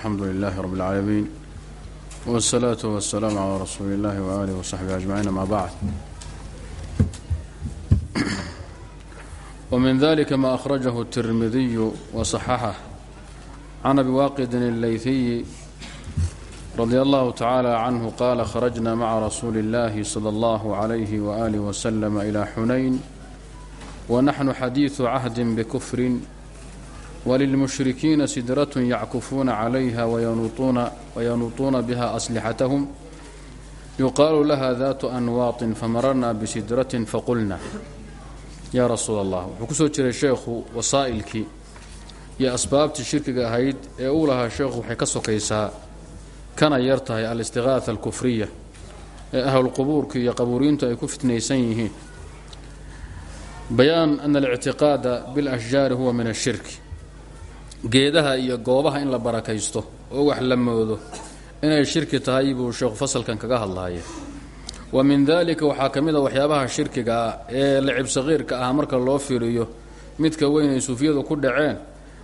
alxamdu lilahi rab اlcaalamiin wالsalaaةu waالsalaamu calى rasuuli اllahi waaalih wasaxbihi ajmaciin ama bacd wmin dalika ma akhrajahu الtirmidiyu waصaxaxah can abi waaqidin اleyhiyi radi allahu tacaala canhu qaala kharajna maca rasuuli اllahi salى اllahu عalayhi waaalih waslama ilى xunayn wanaxnu xadiiثu cahdi bkufrin وللمشhrikiina sidraة yackufuuna عalayha wayanuuطuuna biha أslixatahم yuqaalu laha daatu anwaaطin famararna bsidraة faqulna ya rasuul الlah wuxuu ku soo jiray sheekhu wasaa'ilkii iyo asbaabtii shirkiga ahayd ee uu lahaa sheekhu waxay ka sokaysaa kana yar tahay alistiغaaثa اlkufriya ee ahlulqubuurka iyo qabuuriintu ay ku fitnaysan yihiin bayaan ana الاctiqaada bاlأshjaari huwa min الshirk geedaha iyo goobaha in la barakaysto oo wax la moodo inay shirki tahay buu sheekhu fasalkan kaga hadlaaya wa min dalika waxaa ka mid a waxyaabaha shirkiga ee lacib saqiirka ah marka loo fiiriyo midka weyn ay suufiyadu ku dhaceen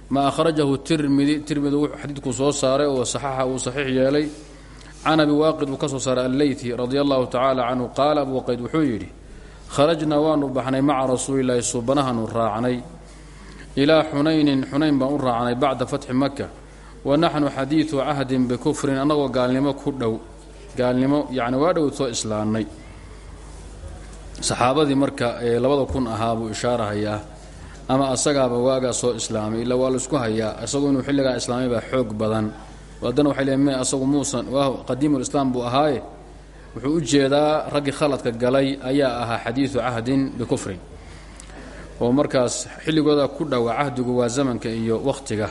ma akhrajahu tirmidi tirmidi wuxuu xadiidku soo saaray oo saxaxa uu saxiix yeelay. Can abi waaqid uu ka soo saaray alleyti radia allahu tacaala canhu qaala abu waqayd wuxuu yidhi kharajnaa waanu baxnay maca rasuulilaahi suubanahaanu raacnay ilaa xunaynin xunayn baan u raacnay bacda fatxi maka wa naxnu xadiidu cahdin bikufrin annagoo gaalnimo ku dhow. Gaalnimo yacni waa dhow soo islaannay. Saxaabadii marka ee labada kun ahaa buu ama asagaaba waagaa soo islaamay ilaa waa la isku hayaa isagu inuu xilligaa islaamay baa xoog badan. Haddana waxay leeyn me asagu muusan waa qadiimulislaam buu ahaaye. Wuxuu u jeedaa raggii khaladka galay ayaa ahaa xadiidu cahdin bikufrin oo markaas xilligooda ku dhowa cahdigu waa zamanka iyo wakhtiga.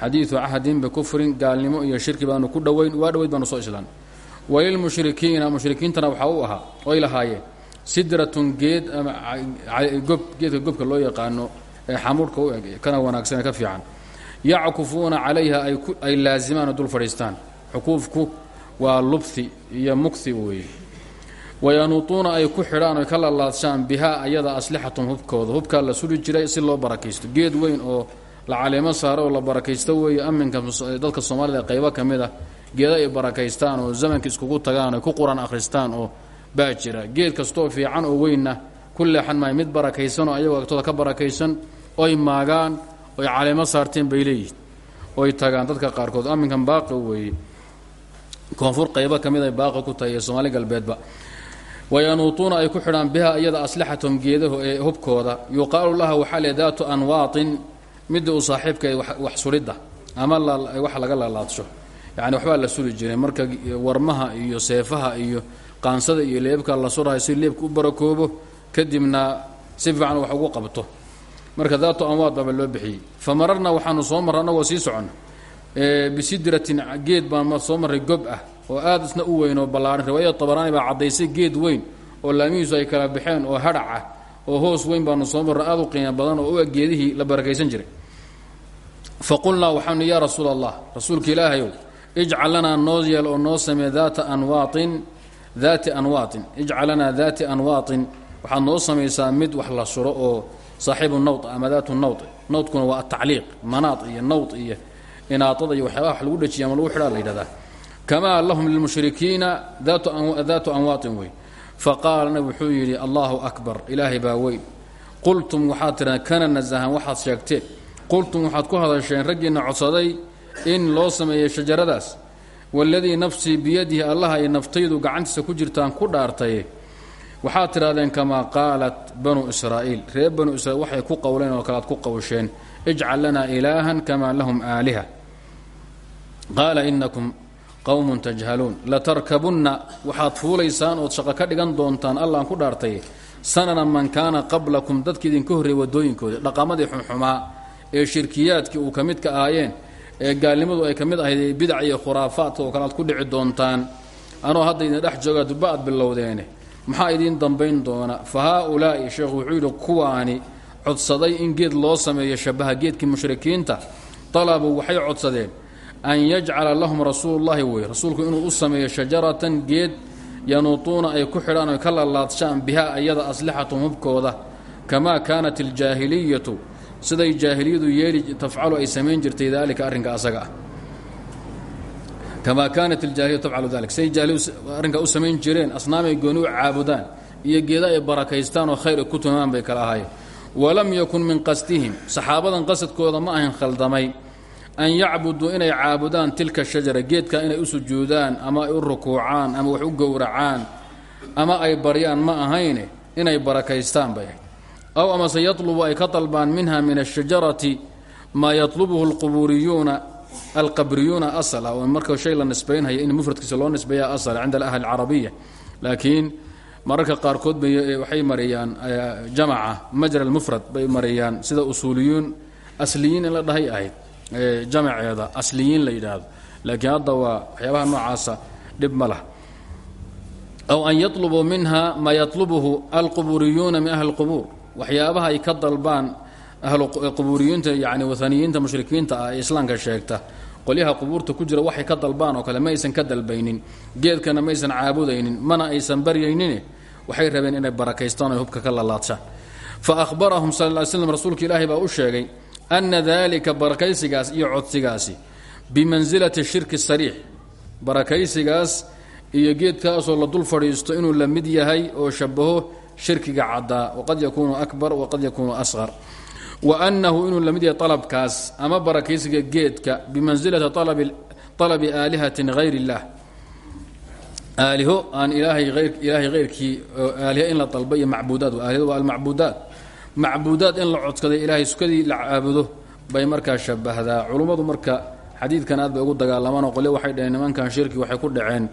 Xadiidu cahdin bikufrin gaalnimo iyo shirki baanu ku dhowayn waa dhoweyd baanu soo islaan. Walilmushrikiina mushrikiintana waxaa u ahaa oy lahaayeen sidratun geed ama gob geedka gobka loo yaqaano ee xamuudhka u eg kana wanaagsan ka fiican. Yackufuuna calayha ay laazimaan oo dul fadhiistaan xukuufku waa lubthi iyo mukhi weeye wayanuutuuna ay ku xidhaan oy ka lalaadshaan bihaa ayada aslixatum hubkooda. Hubkaa la suri jiray si loo barakaysto. Geed weyn oo la caleemo saaro la barakaysto weeye amminka dadka soomaalida qaybo ka mid ah geeda ay barakaystaan oo zamanka iskugu tagaan oy ku qur'aan akhristaan oo baa jira. Geed kastooo fiican oo weynna ku leexan maayo mid barakaysan oo ayagoo agtooda ka barakaysan oy maagaan oy caleemo saarteen bay leeyihiin oy tagaan dadka qaarkood. Amminkan baaqi weeye koonfur qaybo ka mid ay baaqi ku tahay ee soomaali galbeedba wayanuutuuna ay ku xidhaan biha iyada aslixatum geedaho ee hubkooda. Yuqaalu laha waxaa le daatu anwaatin midda uu saaxiibkae wax suridda ama wax laga lalaadsho yani waxbaa la suri jiray. Marka warmaha iyo seefaha iyo qaansada iyo leebka la surahay si leebka u barakoobo kadibna si fiican wax ugu qabto. Marka daatu anwaad baaba loo bixiyey. Geed baan soo marray oo aad isna u weyn oo ballaaran. Riwaayada tabaraani baa caddaysay geed weyn oo laamihiisu ay kala baxeen oo hadhac ah oo hoos weyn baanu soo marra aad u qiimo badan oo u geedihii la barakaysan jiray. Fa qulnaa waxaanu yaa rasuul allah rasuulka ilaahayow ijcal lanaa noo yeel oo noo samee daata anwaatin daati anwaatin ijcal lanaa daati anwaatin. Waxaad noo samaysaa mid wax la suro oo saaxiibu nawd ama daatu nawd nawdkuna waa atacliiq manaad iyo nawd iyo inaaada iyo waxyaabaha wax lagu dhajiya ama lagu xidhaa la kamaa lahum lilmushrikiina daatu anwaatin wey faqaala nabig wuxuu yidhi allahu akbar ilaahay baa weyn qultum waxaad tidhaheen kana nasahan waxaad sheegteen qultum waxaad ku hadasheen raggiinna codsaday in loo sameeyey shajaradaas waladii nafsii biyadihi allah ay naftaydu gacantiisa ku jirtaan ku dhaartay waxaad tidhahdeen kamaa qaalat banuu israa'iil reer banuu israiil waxay ku qowleen oo kalead ku qowsheen ijcal lanaa ilaahan kamaa lahum aaliha qaala qowmun tajhaluun. Latarkabunna waxaad fuulaysaan ood shaqo ka dhigan doontaan allaan ku dhaartay sanana man kaana qablakum dadka idinka horreeyey wadooyinkooda dhaqamadii xunxumaa ee shirkiyaadkii uu ka mid ka ahaayeen ee gaalnimadu ay ka mid ahayd bidac iyo khuraafaadka oo kale aad ku dhici doontaan. Anoo hadda idin dhex jooga duba aad bilowdeene. Maxaa idiin dambayn doona? Fa haa-ulaa'i sheekhu wuxuu yidhi kuwaani codsaday in geed loo sameeyo shabaha geedkii mushrikiinta. Dalabuu waxay codsadeen an yajcala lahum rasuulullahi wey rasuulku inuu u sameeyo shajaratan geed yanuutuuna ay ku xidhaan oy ka lalaadshaan bihaa ayada aslixatum hubkooda kamaa kaanat aljaahiliyatu siday jaahiliyadu yeeli tafcalu ay samayn jirtay daalika arrinka asaga ah kamaa kaanat iljaahiliya tafcalu dalik say jaahiliyu arrinkaa u samayn jireen asnaamay gooni u caabudaan iyo geeda ay barakaystaan oo khayr ay ku tumaan bay kala ahaayeen walam yakun min qasdihim saxaabadan qasadkooda ma ahayn khaldamay an yacbuduu inay caabudaan tilka shajara geedka inay u sujuudaan ama ay u rukuucaan ama wax u gowracaan ama ay baryaan ma ahayne inay barakaystaan bay aw amase yatlubu ay ka minha min ashajarati maa yatlubuhu alqubuuriyuuna alqabriyuuna asla oo marka shay la nisbaynhaya in mufradkiisa loo nisbeeya asla cinda alahli alcarabiya. Laakiin mararka qaarkood bay waxay mariyaan jamaca majra almufrad bay mariyaan sida usuuliyuun asliyiin in la dhahay ahayd jamaceeda asliyiin la yidhaahdo. Laakiin hadda waa waxyaabaha noocaasa dhib ma aw an yatlubuu minha maa yatlubuhu alqubuuriyuuna min ahli اlqubuur waxyaabaha ay ka dalbaan ahluqubuuriyiinta yani waaniyiinta mushrikiinta ah ee islaamka sheegta. Qolyaha qubuurta ku jira waxay ka dalbaan oo kale ma aysan ka dalbaynin. Geedkana maysan caabudaynin mana aysan baryaynin. Waxay rabeen inay barakaystaan o hubka ka lalaadshaan fa ahbarahum sal slm rasuulka ilaahi baa u sheegay ana dalika barakaysigaas iyo codsigaasi bimansilati shirki sariix barakaysigaas iyo geedkaasoo la dul fadhiisto inuu la mid yahay oo shabaho shirkiga caddaa waqad yakuunu akbar waqad yakuunu asqar wa annahu inuu la mid yahay alabkaas ama barakaysiga geedka bimansilati alabi aalihatin hayr illah aaliho aan ilaahay hayrkii aaliho in la dalba iyo macbuudaad aalihada waa almacbuudaat macbuudaad in la codskaday ilaahay sukadii la caabudo bay markaa shabahdaa. Culummadu marka xadiidkan aad bay ugu dagaalamaan oo qole waxay dhaheen nimankan shirki waxay ku dhaceen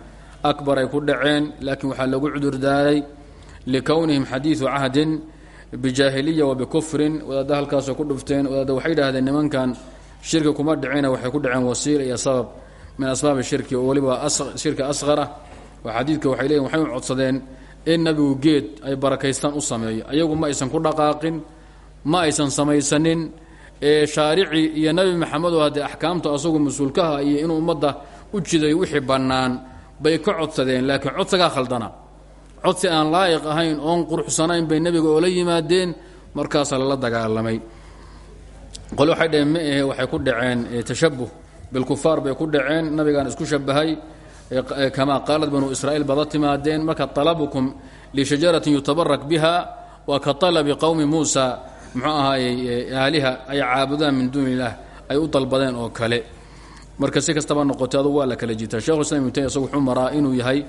akbar ay ku dhaceen laakiin waxaa lagu cudurdaaray likownihim xadiidu cahdin bijaahiliya wa bikufrin. Wadaadda halkaasoo ku dhufteen wadaadda waxay dhahdeen nimankan shirki kuma dhicina waxay ku dhaceen wasiila iyo sabab min asbaabi shirki. Oo weliba shirki asqara oo xadiidka waxay leeyihiin waxay u codsadeen in nabigu geed ay barakaystaan u sameeyo. Ayagu ma aysan ku dhaqaaqin ma aysan samaysanin. Ee shaaricii iyo nebi maxamedoo haddee axkaamta asagu mas'uulkaha iyo inuu ummadda u jiday wixii bannaan bay ka codsadeen laakiin codsigaa khaldana. Codsi aan laa'iq ahayn oon quruxsanayn bay nebiga oola yimaadeen markaasaa lala dagaalamay. Qole waxay dhaheen ma ahe waxay ku dhaceen tashabuh bilkufaar bay ku dhaceen nabigaan isku shabahay kamaa qaalad banuu israa'iil bada timaadeen marka talabukum lishajaratin yutabarak biha waa ka talabi qowmi muusa muxuu ahaayey aaliha ay caabudaan min duuni illah ay u dalbadeen oo kale. Marka si kastaba noqotay adugu waa la kala jitaa shekhu islam ibn taymiya isagu wuxuu maraa inuu yahay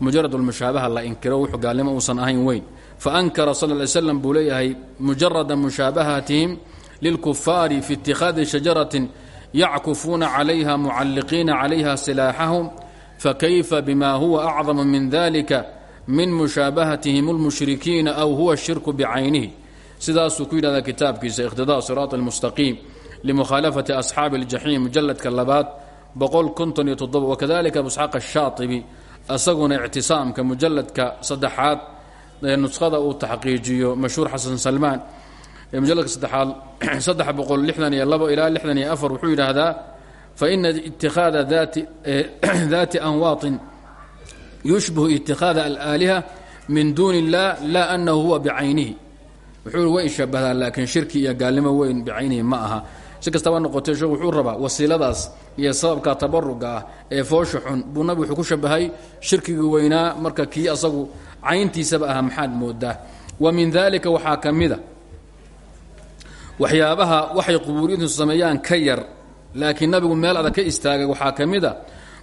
mujarad lmushaabaha la inkiro wuxuu gaalnimo uusan ahayn weyn. Faankara sal ly slam buu leeyahay mujarada mushaabahatihim lilkufaari fi ittikhaadi shajaratin yackufuuna calayha mucalliqiina calayha silaaxahum fakayfa bima huwa acdamu min dalika min mushaabahatihim اlmushrikiina aw huwa shirku bicaynihi sidaasuu ku yidhahdaa kitaabkiisa iqtidaa siraat almustaqiim limukhaalafati asxaabi اljaxiim mujaladka labaad wakadalika abu isxaaq ashaatibi isaguna ictisaamka mujaladka saddexaad ee nuskhada uu taxqiijiyo mashhuur xasan salmaan mujaladka saddexaad saddex boqol lixdan iyo labo ilaa lixdan iyo afar wuxuu yidhaahdaa faina itikaada daati anwaaطin yushbihu itikaada alaaliha min duuni اllah laa anahu huwa bicaynihi wuxuu way shabahdaa laakiin shirki iyo gaalnimo weyn bicaynihi ma aha si kastaba noqotay sheekhu wuxuu rabaa wasiiladaas iyo sababka tabaruga ah ee foosha xun buu nabigu wuxuu ku shabahay shirkigii weynaa marka kii asagu cayntiisaba aha maxaad moodaa wa min dalika waxaa ka mida waxyaabaha waxay qubuuriyintu sameeyaan ka yar laakiin nabigu meel adag ka istaagay waxaa ka mida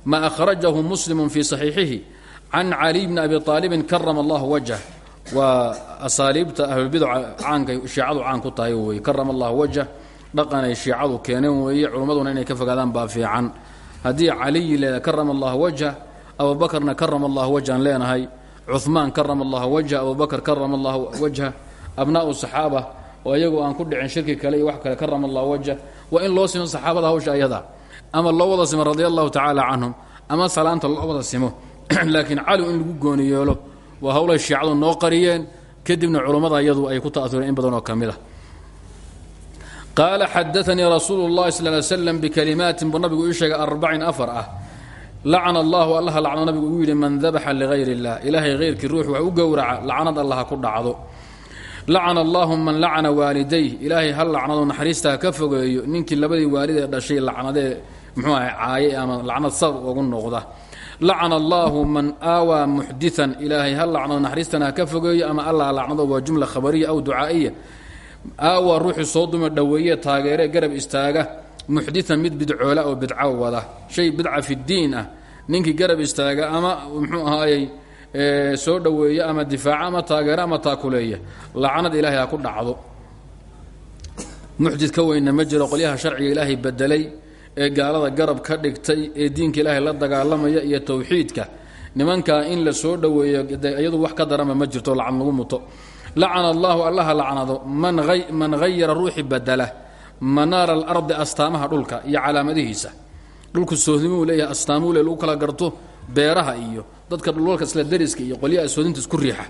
ma akhrajahu muslimu fii saxiixihi can caliy bni abi aalibin karama allahu wajh waa asaaliibta ahlulbidaca caankay shiicadu caan ku tahay wey karama allahu wajh dhaqanay shiicadu keeneen weeye culummaduna inay ka fogaadaan baa fiican. Haddii caliyi leedahay karama allahu wajha abubakarna karama allahu wajhan leenahay cumaan karama allahu wajha abubakar karama allahu wajha abnaau saxaaba oo iyagu aan ku dhicin shirki kale iyo wax kale karama allahu wajha waa in loo simo saxaabada hawsha ayada. Ama loo wada simo radia allahu tacaala canhum. Ama salaanta loo wada simo. Laakiin cali in lagu gooni yeelo waa hawlay shiicadu noo qariyeen. Kadibna culummada iyadu ay ku ta'aureen in badan oo ka mid ah. Qaala xadaanii rasuulu اllahi sal ly slam bikalimaatin buu nabigu ii sheegay arbacin afar ah. Lacana allahu allaha lacno nabigu ugu yidhi man dabaxa ligayr اllah ilaahay hayrkii ruux wax u gowraca lacnad allaha ku dhacdo lacana allahu man lacana waalidayh. Ilaahay hal lacnado naxariistaa ka fogeeyo ninkii labadii waalid ee dhashay lacnadee muxuu ahay caaye ama lacnad sabab ugu noqda. Lacana allaahu man aawaa muxdian ilaahay ha lacnado naxariistana ha ka fogeeyo ama allah lacnado waa jumla khabariya aw ducaa'iya. Aawaa ruuxii soo duma dhoweeye taageere garab istaaga muxdian mid bidcoola oo bidco wada. Shay bidca fidiin ah. Ninkii garab istaaga ama muxuu ahaayey soo dhoweeya ama difaaca ama taageera ama taakuleeya lacnad ilaahay ha ku dhacdo. Muxdid ka weynna ma jiro qolyaha sharciga ilaahay bedelay ee gaalada garab ka dhigtay ee diinka ilaahay la dagaalamaya iyo tawxiidka. Nimankaa in la soo dhoweeyo iyadu wax ka daranba ma jirto lacan lagu muto. Lacana allahu allaha lacnado. Man hayara ruuxi badela manaara alardi astaamaha dhulka iyo calaamadihiisa. Dhulku soodimuu leeyahay astaamuu le lagu kala garto beeraha iyo dadka dhulalka isla dariska iyo qolyaha soodinta isku riixa.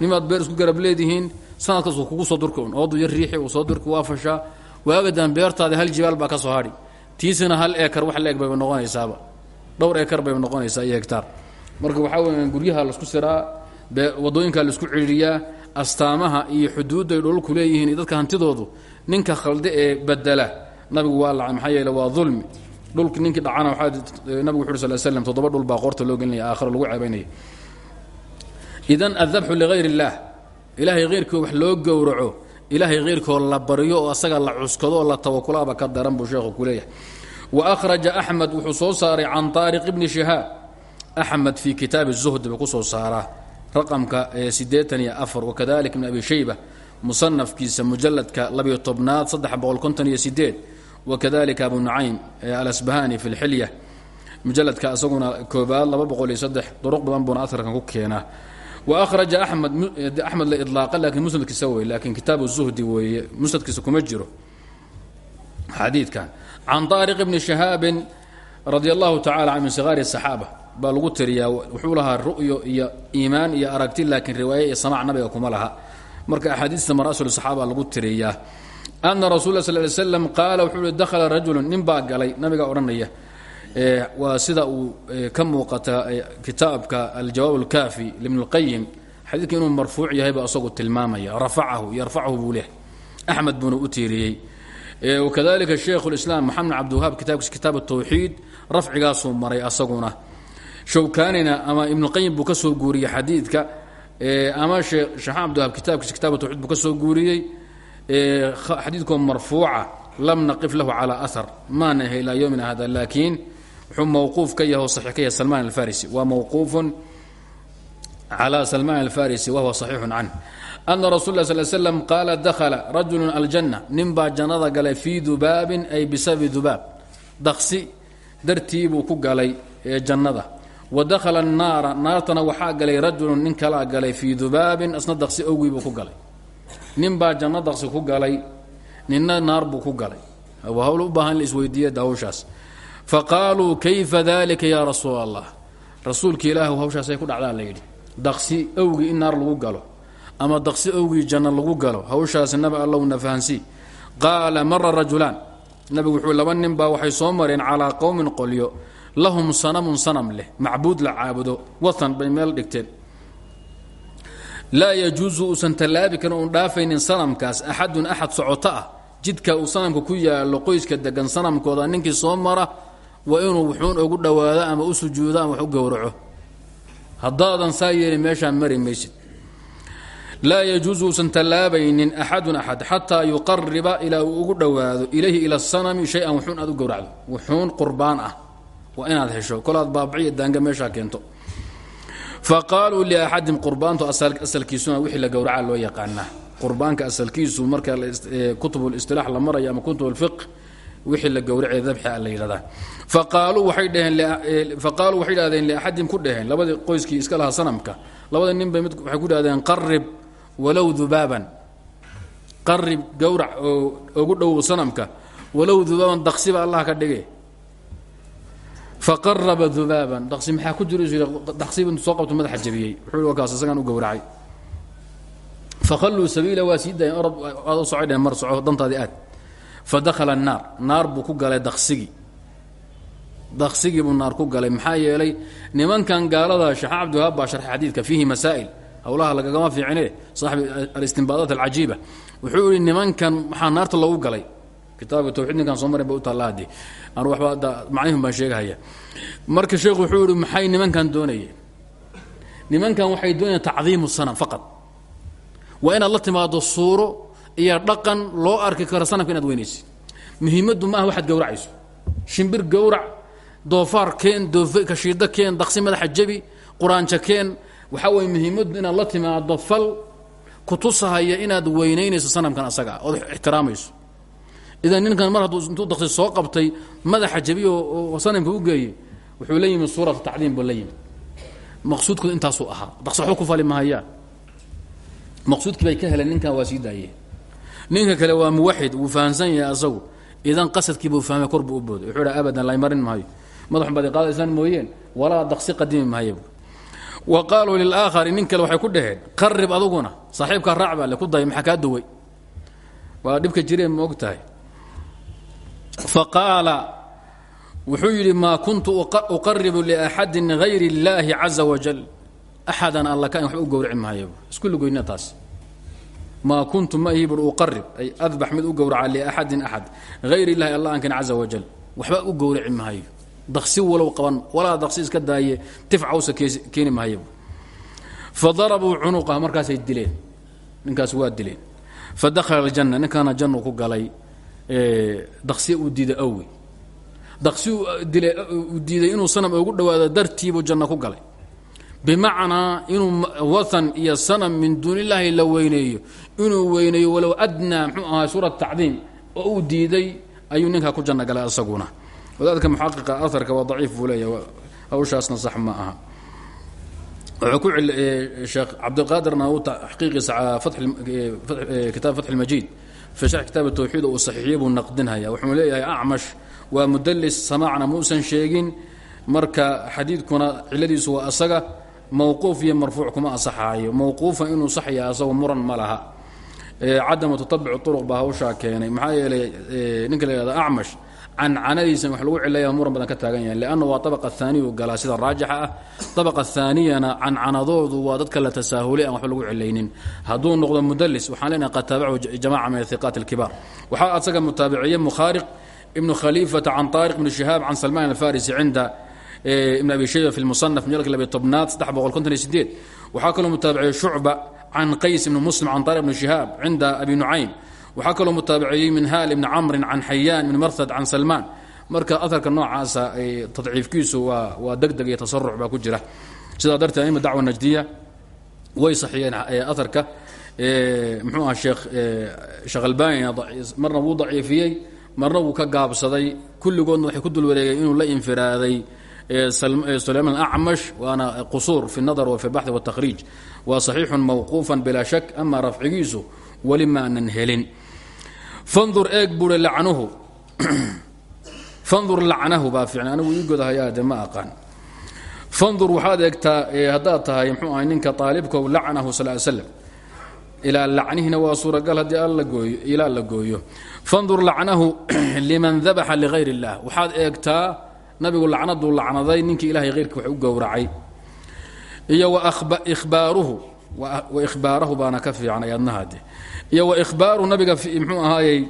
Nimaad beer isku garab leedihiin sanadkaas uu kugu soo durka un oodu yar riixi uu soo durka waa fashaa waagadan beertaada hal jibaal baa ka soo hadhi tiisina hal eekar wax leeg bayba noqonaysaaba. Dhowr eekar bayba noqonaysaa iyo hegtaar marka waxaa weya guryaha la isku siraa wadooyinkaa la isku cidhiiriyaa astaamaha iyo xuduudday dholalku leeyihiin dadka hantidoodu ninka khalde ee badela nabigu waa lacan maxaa yeele waa dulmi dhulk ninkii dhacana waa eh, nabigu wuxu ur sal slm toddoba dhul baa qoorta loo gelinaya aakhira lagu ceebaynaya. Idan addabxu ligayr illaah ilaahay heyrkii wax loo gowraco ilaahay heyrkoo la baryo oo asaga la cuskado oo la tawakulaaba ka daran buu sheekhu ku wa akhraja axmed wuxuu soo saaray can taariq ibni shihaab. Axmed fii kitaab zuhd buu ku soo raqamka eh, siddeetan iyo ibn abi shayba musanafkiisa mujaladka labiyo tobnaad saddex boqol konton iyo sideed wakadalika abu nucaym alasbahani fi lxilya mujaladka isaguna koobaad laba boqol iyo saddex duruq badan buuna aarkan ku keenaa wa ahraja amed axmed la ilaaqa laakiin musnadkiisa wey laakiin kitaabu zuhdi weeye musnadkiisa kuma jiro xadiidkan can taariq bni shahaabin radia allahu tacala an min sikaari saxaaba baa lagu tiriyaa wuxuu lahaa ru'yo iyo iimaan iyo aragti laakiin riwaaye iyo samaac nabiga kuma laha marka axaadiista marasulasaxaaba lagu tiriyaa ana rasul sl ly slam qaala wuxuu i dakhala rajulu nin baa galay nabiga odhanaya waa sida uu ka muuqata kitaabka aljawaab اlkaafi libn اlqayim xadiidka inuu marfuuc yahayba isagu tilmaamaya rafacahu yarfachu buu leehay axmed buuna u tiiriyey wakadalika sheikh اlislaam maxamed cabdiwahaab kitaabkiisa kitaab الtawxiid rafcigaasuu maray asaguna showkanina ama ibnulqayim buu ka soo guuriyey xadiidka ama sheekh cabdiwahaab kitaabkiisa kitaab tawxiid buu ka soo guuriyey xadiidkoo marfuuca lam naqif lahu calaa ahar maana he ilaa yowmina hada laakiin wuxuu mawquuf ka yaho saxiix ka yahay salmaan alfarisi. Waa mawquufun calaa salmaan alfarisi wahuwa saxiixun canh ana rasul la sl slam qaala dakhala rajulu aljanna. Ninbaa jannada galay fii dubaabin ay bisababi dubaab. Daksi dartiibuu ku galay ee jannada. Wa dakhala annaara naartana waxaa galay rajulun nin kalaa galay fii dubaabin asna daksi awgiibuu ku galay nin baa janno daqsi ku galay ninna naar buu ku galay. Waa hawl u baahan la isweydiiya hawshaas faqaaluu kayfa dalika ya rasuul allah rasuulka ilaahu hawshaasay ku dhacdaa la yidhi daqsi owgii in naar lagu galo ama daqsi owgii janno lagu galo hawshaasi nabi allowna fahansii qaala mara rajulaan. Nabigu wuxuu laba nin baa waxay soo mareen calaa qowmin qolyo lahum sanamun sanam leh macbuud la caabudo watan bay meel dhigteen laa yajuusu uusan tallaabi karin uun dhaafaynin sanamkaas axadun axad socoto ah. Jidka uu sanamka ku yaalo qoyska degan sanamkooda ninkii soo mara waa inuu wuxuun ugu dhowaado ama u sujuudo ama wax u gowraco. Haddaadan saa yeelin meeshaan mari maysid. Laa yajuusu uusan tallaabaynin axadun axad xataa yuqariba ilaa uu ugu dhowaado ilayhi ila sanami shay-an wuxuun aad u gowracdo. Wuxuun qurbaan ah. Waa inaad hesho. Kolaad baabciya daanga meeshaa keento faqaaluu liaxadin qurbaantu asalkiisuna wixii la gowraca loo yaqaanaa qurbaanka asalkiisu marka kutub listilaax la marayo ama kutub lfiq wixii la gowracee dabxia la yidhahdaa faqaaluu waxay dhahdeen liaxadin ku dhaheen labadii qoyskii iska lahaa sanamka labada nin bay mid waxay ku dhahdeen qarib walow dubaaban qarib gowrac ugu dhow sanamka walow dubaaban daqsiba allah ka dhige faqaraba dubaaban daqsi maxaa ku jiro daqsiba intu soo qabto madaxa jabiyey. Wuxuu wakaas isagaan u gowracay. Fakhalluu sabiila waa sii daayeen orod aad u socay dheen mar soco dantaadii aad. Fa dakhala annaar naar buu ku galay daqsigii daqsigii buu naar ku galay. Maxaa yeelay nimankan gaalada sheekh cabdiwahaab baa sharxay xadiidka fiihi masaa'il. Howlaha lagagama fiicine saaxib alistinbaadaat alcajiiba. Wuxuu yihi nimankan waxaa naarta loogu galay kitaabka tawxiid ninkaan soo marin ba u taallahadi anu waxba hadda macnihun baan sheegahaya. Marka sheekhu wuxuu yihi maxay nimankan doonayeen? Nimankan waxay doonayeen tacdiimu sanam faqad waa inaad la timaado suuro iyo dhaqan loo arki karo sanamka inaad weynaysid. Muhiimaddu maaha waxaad gowracayso. Shimbir gowrac doofaar keen doof kashiida keen daqsi madaxa jebi quraanjo keen. Waxaa weye muhiimaddu inaad la timaado fal kutusahaya inaad weynaynayso sanamkan asaga ood ixtiraamayso idan ninkan mar hadduu intuu daqsi soo qabtay madaxa jebiyo oo sanamka u geeyey wuxuu la yimid suurata tacdiim buu la yimid. Maqsuudkooda intaasuu ahaa. Daqsi waxba ku fali mahayaan maqsuudkii bay ka heleen ninkan waa sii daayeen ninka kale waa muwaxid wuu fahamsan yahay asagu. Idan qasadkiibuu fahmay kor buu u booday. Wuxuu dha abadan laymarin maayo. Madaxun baad qaadaysaan mooyeen. Walaa daqsi qadimi maayo wa qaaluu lilaakhari nin kale waxay ku dhaheen qarib aduguna saaxiibkaa raac baa le ku day maxaa kaa duway waa dhibka jireen ma og tahay fa qaala wuxuu yidhi maa kuntu uqaribu liaxadin hayri اllaahi caza wajal. Axadan alla ka in waxba u gowraci maayo. Isku lugoyna taas. Maa kuntu ma ihi bur uqarib ay adbax mid u gowraca liaxadin axad. Hayr illahi allah ankan caza wajal. Waxba u gowraci maayo. Daqsi walow qaban walaa daqsi iska daaye tifcawsa keeni maayo. Fa darabuu cunuqaha markaasay dileen. Ninkaas waa dileen. Fa dakhala aljanna ninkaana jannu ku galay daqsi uu diiday awi daqsi uu diiday inuu sanam ugu dhowaado dartiibuu janno ku galay. Bimacnaa inuu wathan iyo sanam min duun illaahi la weyneeyo inuu weyneeyo walow adnaa mxuu ahaa oo uu diiday ayuu ninkaa ku janno galay asaguna. Wadaadka muxaqiqa aharka waa daciif buu leeyahay hawshaasna sax ma aha. Wuxuu ku sheekh cabdiqaadirna uu taxqiiqiisa kitaab fatx ilmajiid fi sharx kitaab tawxiid uu saxiixiye buu naqdinhaya wuxuu leeyahay acmash waa mudalis samaacna muusan sheegin marka xadiidkuna ciladiisu waa asaga mawquuf iyo marfuuc kuma asaxaayo mawquufan inuu saxya asago muran ma laha cadama tatabic uruq baa hawshaa keenay maxaa yeelay ninka la yhahda acmash cancanadiisa wax lagu cilaya muran badan ka taagan yahay leanna waa abaqa aaniyu galaa sida raajixa ah. Abaqa aaniyana cancanadoodu waa dadka la tasaahulay aan waxba lagu cilaynin hadduu noqdo mudalis waxaan leenahay qad taabachu jamaca min ahiqaat alkibaar. Waxaa asaga mutaabiciye mukhaariq ibnu khaliifata can taariq ibni shihaab can salmaan alfarisi cinda ibn abi shayba fi lmusanaf mjalka labiy tobnaad waxaa kaloo mutaabiciyey shucba can qays ibni muslim can taariq ibni shihaab cinda abi nucaym waxaa kaloo mutaabiciyey min haal ibni camrin can xayaan ibni marhad can salmaan marka aharka noocaasa tadciifkiisu waa waa deg deg iyo tasaruc baa ku jira. Sidaa darteed aima dacwa najdiya way saxiyeen aharka muxuu aha sheekh sheekh albanina marna wuu daciifiyey marna wuu ka gaabsaday. Kulligoodna waxay ku dul wareegeen inuu la infiraaday sulayman acmash waana qusuur fi nadar wa fi baxdi wاtakhriij waa saxiixun mawquufan bilaa shak ama rafcigiisu weli maanan helin fandur eeg buuhi lacnuhu fandur lacnahu baa fiicnay anigu ii godahayaade ma aqaan. Fandur waxaad eegtaa tahay mxuu ahay ninka aalibkow lacnahu sal slam ilaa lacnihina waa suuragal haddii alla gooyo ilaa la gooyo. Fandur lacnahu liman dabaxa ligayr اllah waxaad eegtaa nabigu lacnaduu lacnaday ninkii ilahay hayrkii wax u gowracay. Iyo wbaaruhu wa ihbaarahu baana ka fiican ayadnahade iyo wa ihbaaru nabiga mxuu ahaayey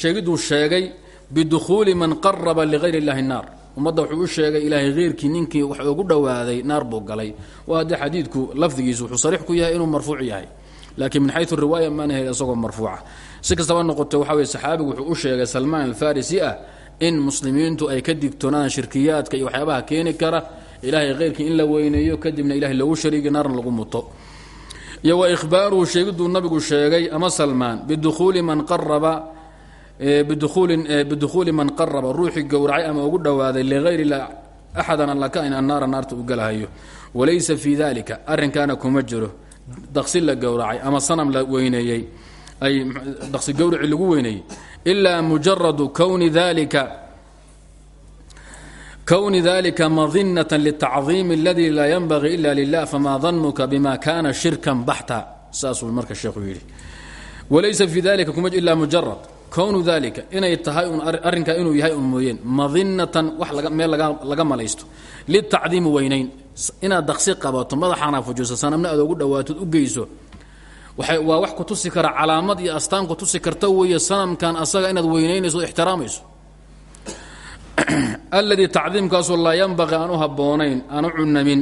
sheegiduu sheegay bidukhuuli man qaraba ligayr illahi naar. Ummadda wuxuu sheegay ilaahay heyrkii ninkii wax ugu dhowaaday naar buu galay. Wa haddii xadiidku lafdigiisu wuxuu sariix ku yahay inuu marfuuc yahay. Laakiin min xayu riwaaya maana hel isagoo marfuuca. Si kastaba noqoto waxaa weye saxaabigu wuxuu u sheegay salmaan alfarisi ah in muslimiintu ay ka digtoonaadaan shirkiyaadka iyo waxyaabaha keeni kara. Ilaahay heyrkii in la weyneeyo kadibna ilahay loogu shariigi naarna lagu muto iyo wa ihbaaruhu sheegiduu nabigu sheegay ama salmaan biduuuli man qaraba bidukhuuli man qaraba ruuxii gowracay ama ugu dhowaaday ligayr axadan alla ka in annaara naarta u galahayo. Walaysa fii dalika arrinkaana kuma jiro. Daqsi la gowracay ama sanam la weyneeyey ay daqsi gowraci lagu weyneeyey ilaa mujaradu kowni dalika kwni dalika madinata liltaciim اladii laa ynbagii ila lilah fama danmuka bima kana shirkan baxta saasuu marka sheekhu yidhi walaysa fii dalika kuma ilaa mujarad kownu dalika inay tahay un arrinkaa inuu yahay un mooyeen madinatan wax meel laga malaysto litacdiimi weynayn inaad daqsi qabato madaxaana fujuso sanamna aad ogu dhowaatood u geyso waa wax ku tusi kara calaamad iyo astaan ku tusi karta weeye sanamkan asaga inaad weynaynayso o ixtiraamayso alladii tacdiimkaasoo laa yanbaqii aan u habboonayn aan u cunamin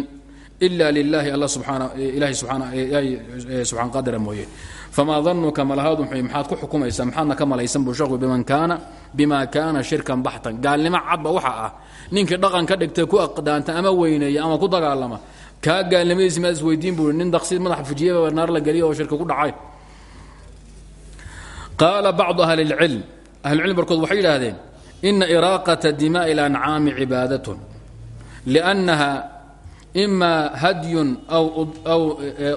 ila lilaahi alla subaan ilahi subxaan qadira mooye. Famaa danuka malahaadu maxaad ku xukumaysaa maxaadna ka malaysan buu sheekhu biman kaana bima kaana shirkan baxtan. Gaalnimo cadba waxa ah. Ninkii dhaqan ka dhigtay ku aqdaanta ama weyneeya ama ku dagaalama kaa gaalnimadiisi maad isweydiin bui nin daqsiid madaxa fujiyaba naar la geliya oo shirka ku dhacay. Qaala bacdu ahli اlcilm ahlucilm barkood waxay yidhaahdeen ina iraaqaةa dimaaءi اlancaami cibaadatun lأnnaha ima hadyun aw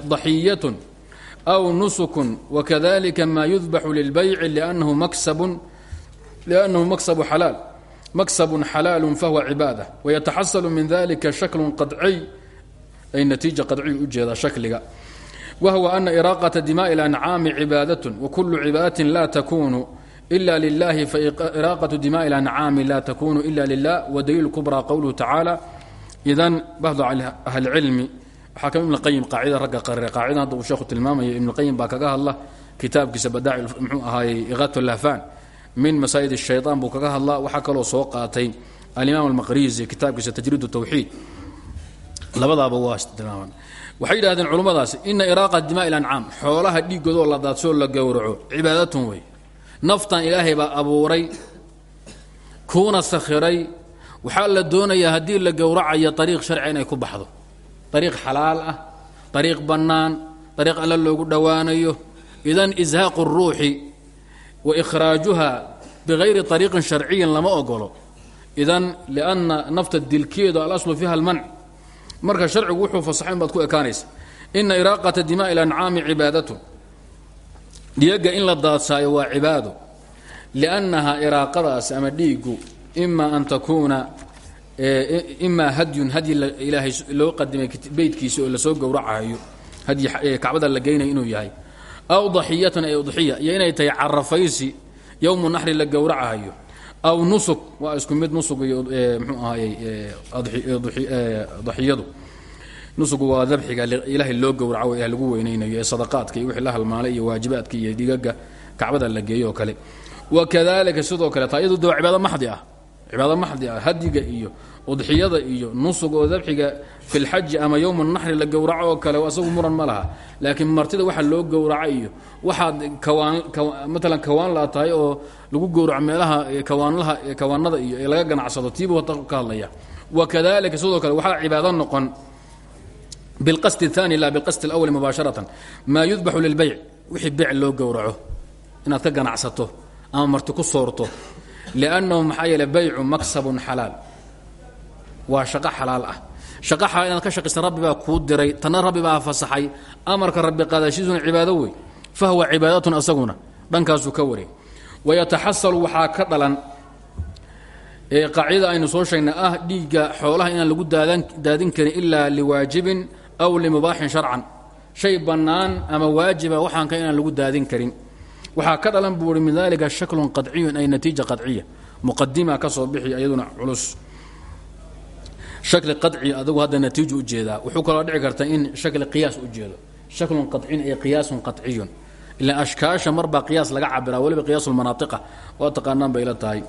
ضaxiyatun أw nusukun wakadalika ma yudbaxu lilbayci lأnnahu maksabu xalaal maksabun xalaalu fahuwa cibaada wayataxasalu min dalika shaklu qadciy ay natiija qadciyu ujeeda shakliga wahwa ana iraaqaةa dimaaءi اlancaami cibaadatun wakulu cibaadatin la takunu ila lilahi fairaaqaةu dimaaءi اlancaami la takunu ila lilah wadaliil kubraa qowluhu tacaala idan bahdu ahlicilmi waxaa kami ibn qayim qaacida ragga qarire qaacidan hadda uu sheekhu tilmaamaya ibn qayim baa kaga hadla kitaabkiisa badaaci mxuu ahaayey iqaat lafan min masaa'id الshayطan buu kaga hadlaa waxaa kaloo soo qaatay alimaam almaqrizi kitaabkiisa tajriid tawxiid labadaaba waa tilmaaman waxay yidhahdeen culummadaasi ina iraaqa dimaa lancaam xoolaha dhiigoodoo la daadsoo la gowraco cibaadatun wey naftan ilaahay baa abuuray kuuna sakhiray. Waxaa la doonayaa haddii la gowracayo ariiq sharci inay ku baxdo. Ariiq xalaal ah ariiq bannaan ariiq alla loogu dhowaanayo. Idan ishaaqu اruuxi wa ikhraajuha bigayri ariiqin sharciyin lama ogolo idan lianna nafta dilkeedu alaslu fiiha almanc. Marka sharcigu wuxuu fasaxayn baad ku ekaanaysa. Ina iraaqata dimaa'i اlancaami cibaadatun dhiyaga in la daadsaayo waa cibaado liannaha iraaqadaas ama dhiigu ima an takuuna imaa hadyun hadyi ilaahay loo qadimay beytkiisa oo la soo gowracayo hadyi kacbada la inuu yahay. Aw daxiyatan ay udxiya iyo inay tahay carafaysi yowmu la gowracayo. Aw nusuk waa isku mid nusug iyo mxuu ahaayey daxiyadu nusugu waa dabxiga ilaahay loo gowraco ilaah lagu weynaynayo ee sadaqaadka iyo wixii la halmaalay iyo waajibaadka iyo dhigaga kacbada la geeyo kale. Wakadalika sidoo kale taa iyadu cibaado maxdi ah cibaado maxdi ah hadiga iyo udxiyada iyo nusug oo dabxiga fi lxaji ama yowma naxri la gowraco oo kale asagu muran ma laha. Laakiin martida waxa loo gowraca iyo waxaad matalan kawaan laa tahay oo lagu gowraco meelaha kawaanlaha kawaanada iyo ee laga ganacsado tiibuu ka hadlaya. Wakadalika sidoo kale waxaa cibaado noqon bilqasd الثاني la bilqasd اlأwl mubaasharatan maa yudbaxu lilbayc wixii beyc loo gowraco inaad ka ganacsato ama marti ku soorto liannahu maxaa yeele baycu maksabun xalaal waa shaqo xalaal ah shaqo xalaal inaad ka shaqaysa rabbi baa kuu diray tanna rabbi baa fasaxay amarka rabbi qaadashiisuna cibaado wey fahuwa cibaadatun asaguna dhankaasuu ka wareeg wayataxasalu waxaa ka dhalan ee qaacidada aynu soo sheegnay ah dhiigga xoolaha inaan lagu daadin karin ilaa liwaajibin aw limubaaxin sharcan. Shay bannaan ama waajiba waxaan ka inaan lagu daadin karin. Waxaa ka dhalan buu i min dalika shaklun qadciyun ay natiija qadciya. Muqadima ka bixi iyaduna culus. Shakli qadci adigu hadda natiiju u jeedaa wuxuu kaloo dhici karta in shakli qiyaas ujeedo shaklun qadciyun ay qiyaasun qadciyun. Ila ashkaasha marbaa qiyaas laga cabiraa waliba qiyaas lmanaaia waa taqaanaan bay la tahay.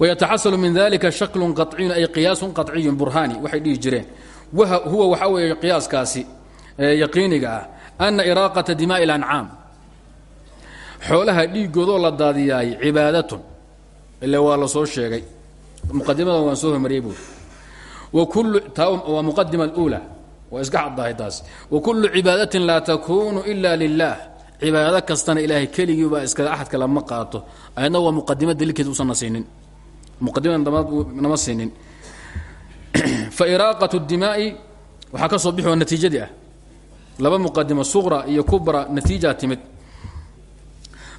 Wayataxasalu min dalika shaklun qaciyun ay qiyaasun qaciyun burhaani waxay dhihi jireen huwa waxaa weeye qiyaaskaasi yaqiiniga ah ana iraaqata dimaa'i اlancaam xoolaha dhiigoodoo la daadiyaay cibaadatun ila waa la soo sheegay. Muqadimadan waan soo hormariyey buuri wakullu taa waa muqadima اluulaa waa iska caddahay taas wakullu cibaadatin laa takuunu ila lilah cibaado kastana ilaahay keligii baa iska axad kale ma qaato. Ayadna waa muqadima daliilkeeda usan na siinin. Muqadimadan damaad nama siinin. fairaaqat اdimaai waxaa ka soo bixi oo natiijadii ah. Laba muqadimo suqra iyo kubra natiijaa timid.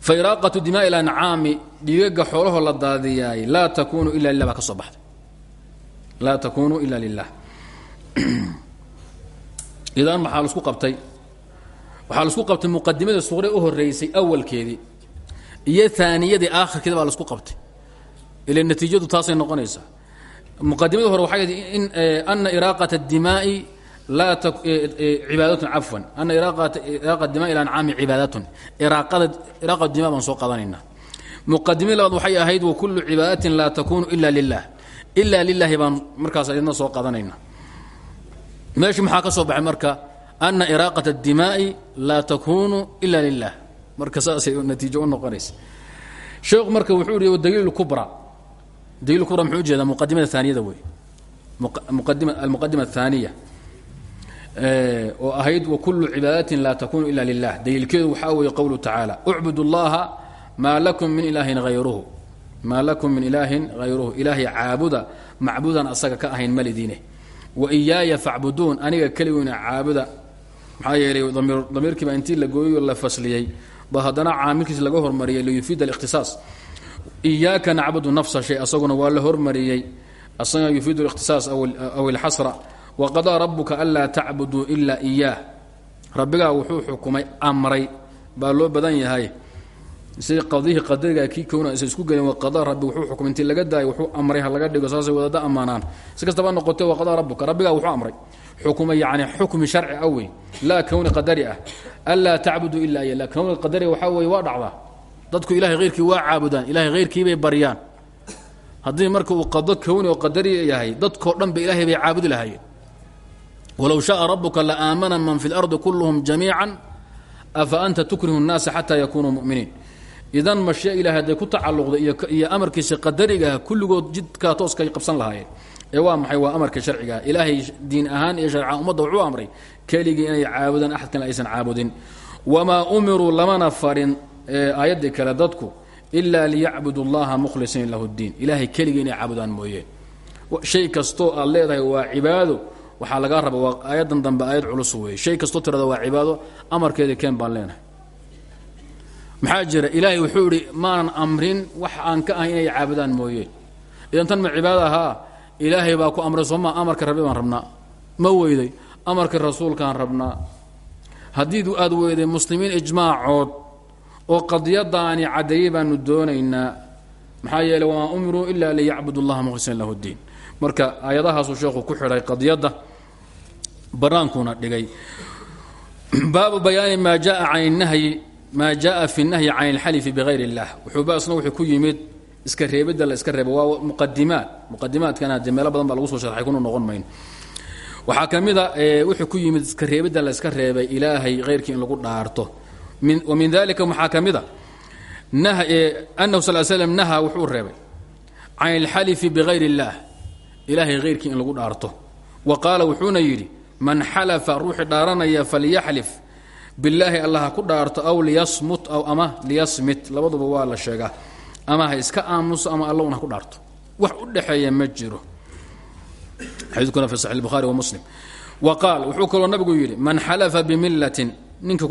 Fairaaqatu dimaai اlancaami dhiigaga xoolahoo la daadiyaay laa takuunu ila lilah ka soo baxday. Laa takuunu ila idan maxaa lasku qabtay? Waxaa lasku qabtay muqadimadii suqre u horeysay awalkeedii iyo aaniyadii aakhirkeeda baa lasku qabtay. Ila natiijadu taasay noqonaysaa muqadimadii hore waxay in ana iraaqaة الdimaaءi laa cibaadatun cafwan ana iraaqa dima ila ancaami cibaadatun iraaqa dima baan soo qadanaynaa muqadimi labaad waxay ahayd wa kullu cibaadatin laa takunu ila lilah ilaa lilahi baan markaas idna soo qadanayna meeshu maxaa ka soo baxay marka ana iraaqat اdimaa'i laa takunu ila lilah marka saasay natiijo u noqonaysa sheekhu marka wuxuu ihi daliil kubra daliil kubra muxuu u jeedaa muqadimada aaniyada wey almuqadima aلthaaniya oo ahayd wakulu cibaadatin laa takunu ila lilah daliilkeedu waxaa weeye qowlu tacaala ucbud اllaha maa lakum min ilaahin hayruhu maa lakum min ilaahin hayruhu ilaahay caabuda macbudan asaga ka ahayn malidiine wa iyaaya facbuduun aniga keliguna caabuda maxaa yeelay damiirkiiba intii la gooyo la fasliyey ba haddana caamilkiis laga hormariyay liyufiid alikhtisaas iyaaka nacbudu nafsa shay asaguna waa la hormariyey asagana yufiid اlikhtisaas aw ilxasra waqadaa rabuka anlaa tacbuduu ilaa iyaah rabbigaa wuxuu xukumay amray baa loo badan yahay si qadihii qadariga kii kowna isa isku gelin waqada rabbi wuxuu xukumay intii laga daayo wuxuu amray ha laga dhigo saasay waddada ammaanaan si kastaba noqotee waqadaa rabuka rabbigaa wuxuu amray xukuma yani xukmi sharci ah wey laa kowni qadari ah anlaa tacbuduu ilaa iya la kowni qadari waxaa weeye waa dhacdaa dadku ilahay khayrkii waa caabudaan ilahay khayrkiibay baryaan haddii marka uu qado kowni oo qadari yahay dadkoo dhan ba ilaahay bay caabudi lahaayeen. Walow shaaa rabuka la aamana man fi lardi kulluhum jamiican afa anta tukrihu nnaasa xataa yakuunuu muminiin. Idan mashiya ilahay hadday ku tacalluqda iyo amarkiisa qadarigaah kulligood jidkaa tooskay qabsan lahaayeen. Ee waa maxay? Waa amarka sharcigaa ilaahay diin ahaan iyo sharca ummadda wuxuu amray keligii inay caabudaan axadkan aysan caabudin. Wamaa umiruu lamana farin aayaddii kale dadku ilaa liyacbudu اllaha mukhlisiin lahu اddiin ilahay keligii inay caabudaan mooyeen shay kastoo aad leedahay waa cibaado waxaa lagaa raba waa aayaddan dambe aayad culus weeye. Shay kastoo tirada waa cibaado amarkeedii keen baan leenahay. Maxaa jira? Ilaahay wuxuu maanan amrin wax aan ka ahay inay caabudaan mooyeen idan tan ma cibaada ahaa ilaahay baa ku amray sooma amarka rabbi baan rabnaa. Ma weyday amarka rasuulkaan rabnaa. Haddii aad weyday muslimiin ijmaacood oo qadiyadaani caddeeyey baanu doonaynaa maxaa yeeley wamaa umiruu ilaa liyacbudu llaha mukhlisiin lahu ddiin marka aayadahaasuu sheekhu ku xidhay qadiyadda banaankuna dhigay baabu bayaani maa jaa can nahyi maa jaءa fi الnahyi can اlxalifi bغayr الlah wuxuuba isna wuxuu ku yimid iska reebidda la iska reebo waa muqadimaat muqadimaadkana dee meelo badan baa lagu soo sharxay kuna noqon mayno waxaa ka mid a wuxuu ku yimid iska reebidda la iska reebay ilaahay hayrkii in lagu dhaarto wa min dalika waxaa ka mida anahu sal slm naha wuxuu reebay can ilxalifi bigayr اllaah ilaahay hayrkii in lagu dhaarto. Wa qaala wuxuuna yidhi man xalafa ruuxii dhaaranaya falyaxlif. Billaahi allah ku dhaarto aw liyasmut aw ama liyasmit labaduba waa la sheegaa. Ama iska aamuso ama allowna ku dhaarto. Wax u dhexeeya ma jiro. Xadiidkuna fi saxi lbukhari wa muslim. Wa qaal wuxuu kaloo nabigu yidhi man xalafa bimillatin ninka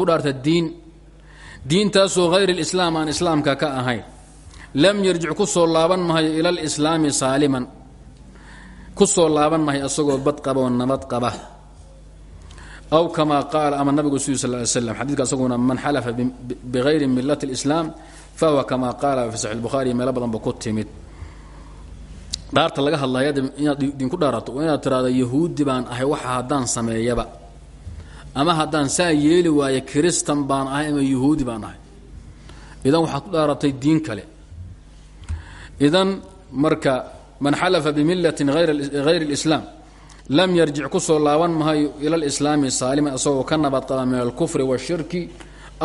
diintaasoo hayri lislaam aan islaamka ka ahayn lam yarjic ku soo laaban mahayo ila lislaami saaliman. Ku soo laaban mahayo asagoo bad qaba oo nabad qaba. Aw kama qaala ama nabigu sui sal ly slam xadidka asaguna man xalafa bigayri milati اlislaam fahuwa kama qaala fi saxi buhari meelo badanba ku timid. Dhaarta laga hadlaya inaad idinku dhaarato oo inaad tiraado yahuudi baan ahay waxa haddaan sameeyaba ama haddaan saa yeeli waayo kiristan baan ahay ama yahuudi baan ahay idan waxaad ku dhaaratay diin kale idan marka man xalafa bimilatin hayri اlislaam lam yarjic ku soo laaban mahayo ila lislaami saaliman isagoo ka nabad qaba min alkufri wاshirki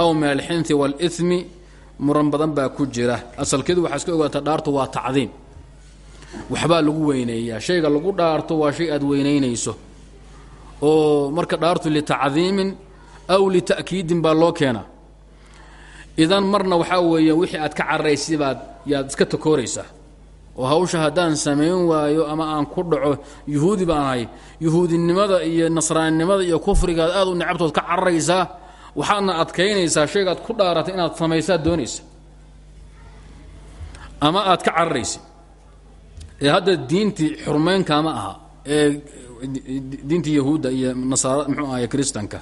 aw min alxinthi wاlimi muran badan baa ku jira asalkeedu waxaa iska ogaata dhaartu waa tacdiim waxbaa lagu weyneeyaa shayga lagu dhaarto waa shay aad weynaynayso oo marka dhaartu litacdiimin aw lita'kiidin baa loo keenaa idan marna waxaa weeye wixii aad ka cararaysid baad yaad iska takooraysaa oo hawsha haddaan samayn waayo ama aan ku dhaco yuhuudi baan ahay yuhuudinimada iyo nasraannimada iyo kufrigaad aad u necabtood ka cararaysaa waxaadna adkaynaysaa shaygaad ku dhaaratay inaad samaysaad doonaysa. Ama aad ka cararaysid ee hadda diintii xurmaynkaama aha ee diintii yahuudda iyo nasaara muxuu ahay kristanka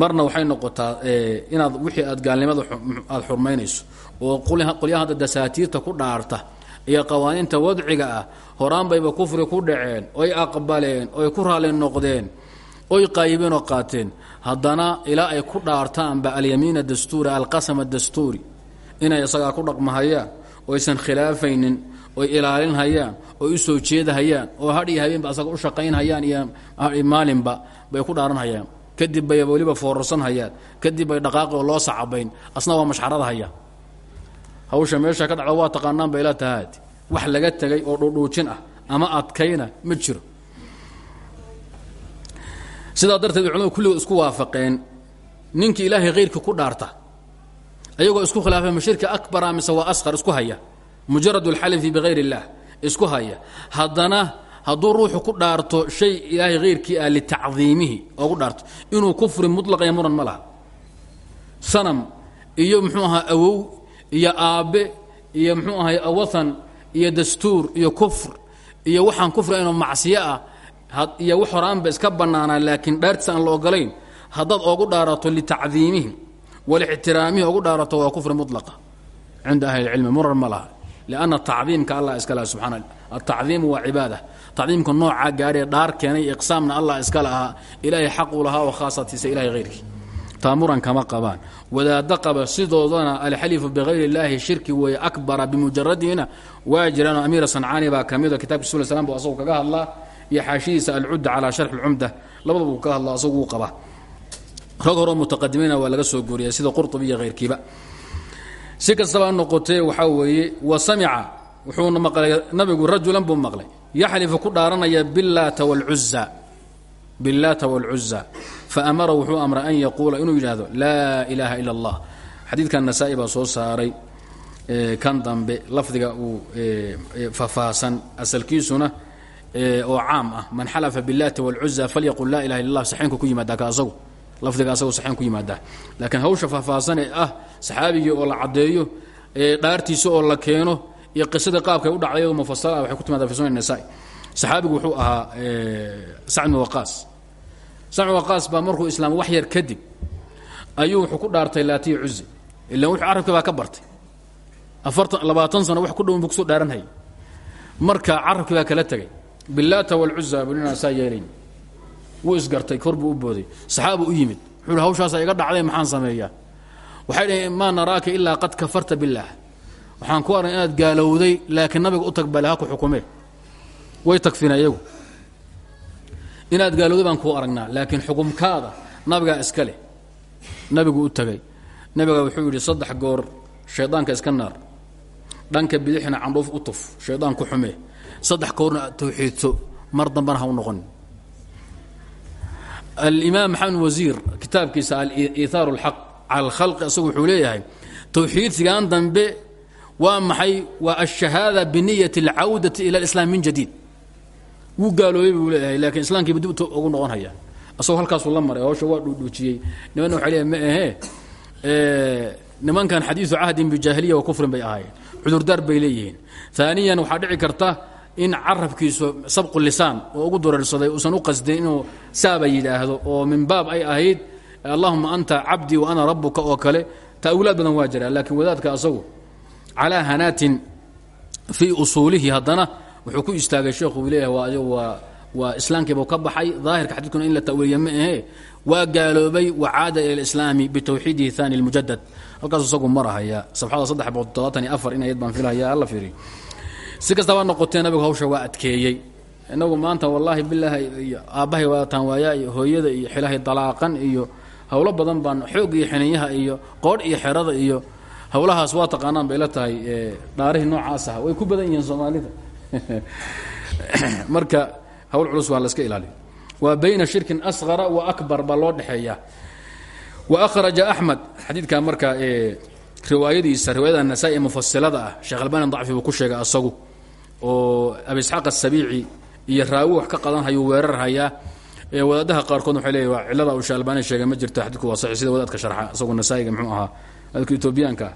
marna waxay noqotaa inaad wixii aad gaalnimada aad xurmaynayso oo qolyaha hadda dasaatiirta ku dhaarta iyo qawaaniinta wadciga ah horaan bayba kufri ku dhaceen oy aqbaleen oy ku raali noqdeen oy qaayibeen oo qaateen. Haddana ilaa ay ku dhaartaanba alyamiin dastuuri alqasam dastuuri. Inay isagaa ku dhaqmahayaan oysan khilaafaynin oy ilaalinhayaan oy u soo jeedahayaan oo hadh iyo habeenba asaga u shaqaynhayaan iyo maalinba bay ku dhaaranhayaan. Kadib bay weliba foorarsanhayaan. Kadib bay dhaqaaqi oo loo sacabayn. Asna waa mashxarada hayaan. Hawsha meesha ka dhacda waa taqaanaan ba ila tahaad wax laga tegay oo dhuudhuujin ah ama adkayna ma jiro. Sidaa darteed culamadu kulligood isku waafaqeen. Ninkii ilaahay khayrkii ku dhaarta ayagoo isku khilaafay ma shirki akbara mise waa asqar isku haya mujarad اlxalifi bغayr الlah isku haya haddana hadduu ruuxu ku dhaarto shay ilaahay hayrkii ah litacdiimihi oo ku dhaarto inuu kufri muطlaqaya muran ma laha sanam iyo mxuu ahaa awow iyo aabbe iyo mxuu ahay wathan iyo dastuur iyo kufr iyo waxaan kufri inoo macsiyo ah iyo wax horaanba iska bannaanaa laakiin dhaartiisa aan la ogolayn haddaad ogu dhaarato litacdiimihi walixtiraamihi ogu dhaarato waa kufri mulaqa cinda ahli اlcilmi murar ma laha lanna tacdiimka allah iska laha subana ataciimu waa cibaada tacdiimka noocaa gaaree dhaar keenay iqsaamna allah iskale ahaa ilaahay xaqu lahaa oo khaasatiisa ilahay hayrkii taamuran kama qabaan wadaada qaba sidoodana alxalifu bikayr illaahi shirki weeye akbara bimujaradiina waa jiraan amiira sancaani baa ka mido kitabka subul slam bu asagoo kaga hadlaa iyo xaashidiisa alcudda calaa sharxi lcumda labadaba uu ka hadlaa asaguu qaba rag horoo mutaqadimiina si kastaba noqotee waxaa weeye wa samica wuxuuna maqlay nabigu rajulan buu maqlay yaxlifu ku dhaaranaya billaata wاlcuza billaata wاlcuza faamara wuxuu amray an yaquula inuu yidhaahdo laa ilaaha ila اllah xadiidkan nasaa-i baa soo saaray kan dambe lafdiga uu faahfaahsan asalkiisuna oo caam ah man xalafa biاllaati wاlcuza falyaqul laa ilaha illa اllah saxeenku ku yimaada ka asagu lafdiga asagoo saxeen ku yimaadaa laakiin hawsha faahfaahsan ee ah saxaabigii oo la caddeeyo ee dhaartiisa oo la keeno iyo qisadii qaabkay u dhacday mufasala waxay ku timaada fi nisaa. Saxaabigu wuxuu ahaa sacd bin waqaas. Sacd bin waqaas baa markuu islaam wax yar kadib ayuu wuxuu ku dhaartay laatiya cuzi ilaan wuxuu carabkii baa ka bartay. Afartan labaatan sano wax ku dhown buu ku soo dhaaranhayay marka carabkii baa kala tegay billaata walcuza buu ninaa saa yeelayn wuu isgartay kor u booday. Saxaabu u yimid wuxuu hawshaasa iga dhacday maxaan sameeyaa? Waxay dhaheen maa naraaka ilaa qad kafarta billaah. Waxaan ku arnay inaad gaalowday laakiin nabiga u tag bale ha ku xukumee. Way tagfina iyagu inaad gaalowday baan kuu aragnaa laakiin xukumkaada nabigaa iska leh. Nabigu u tagay. Nabiga wuxuu yidhi saddex goor shaydaanka iska naar. Dhanka bidixna candhuuf u tuf shaydaan ku xumee. Saddex goorna tawxiidso mar dambana ha u noqon alimaam maxamed wasiir kitaabkiisa aliithaaru اlxaq cala alkhalqi asagu wuxuu leeyahay towxiidsigan dambe waa maxay? Waa ashahaada biniyati اlcawdati ila alislaam min jadiid. Wuu gaaloobay buu leeyahay laakiin islaamkii bu dib ugu noqon hayaan asagoo halkaasuu la maray hawsha waa dhuudhuujiyey. Nimanna waxay leeyahay ma ahee eh, nimankan xadiidu cahdin bijaahiliya wa kufrin bay ahaayeen. Cudurdaar bay leeyihiin. Aaniyan waxaa dhici karta in carabkiisu sabqu lisaan oo ugu dureersaday uusan u qasdin inuu saaba yidhaahdo oo min baab ay ahayd allahuma anta cabdii wa ana rabuka oo kale. Ta'wiilaad badan waa jira laakiin wadaadka asagu calaa hanaatin fii usuulihi haddana wuxuu ku istaagay sheekhu leeyahay waa waa waa islaamkiibuu ka baxay daahirka xadiidkuna in la ta'wiiliya ma ahee waa gaaloobay wacaada ila alislaami bitawxiidihi thani lmujadad halkaas isagu marahaya sabxada saddex boqol todobaatan iyo afar in ayad baan filahaya alla fiiriyo si kastaba noqotee nabigu hawsha waa adkeeyey. Inagu maanta wallaahi bilaahi iyo aabbahay waataan waayaa iyo hooyada iyo xilahay dalaaqan iyo howlo badan baan xoog iyo xiniyaha iyo qoodh iyo xerada iyo howlahaas waa taqaanaan bay la tahay dhaarihii noocaas ah. Way ku badan yihiin soomaalida. Marka hawl culus waa la iska ilaaliyo. Waa bayna shirkin asqara wa akbar baa loo dhexeeyaa wa akhraja axmed xadiidkan marka riwaayadiisa riwaayada nasaa-i mufasilada ah sheekh ku sheegay asagu oo abi isxaaq asabiici iyo raawi wax ka qadanhayuu weerar hayaa wadaadaha qaarkood waxay leeyihiin waa cilada uu sheekh albani sheegay ma jirto xadiidku waa saxiix sida wadaadka sharxa isagu nasaa'iga muxuu ahaa dadka etoobiyaanka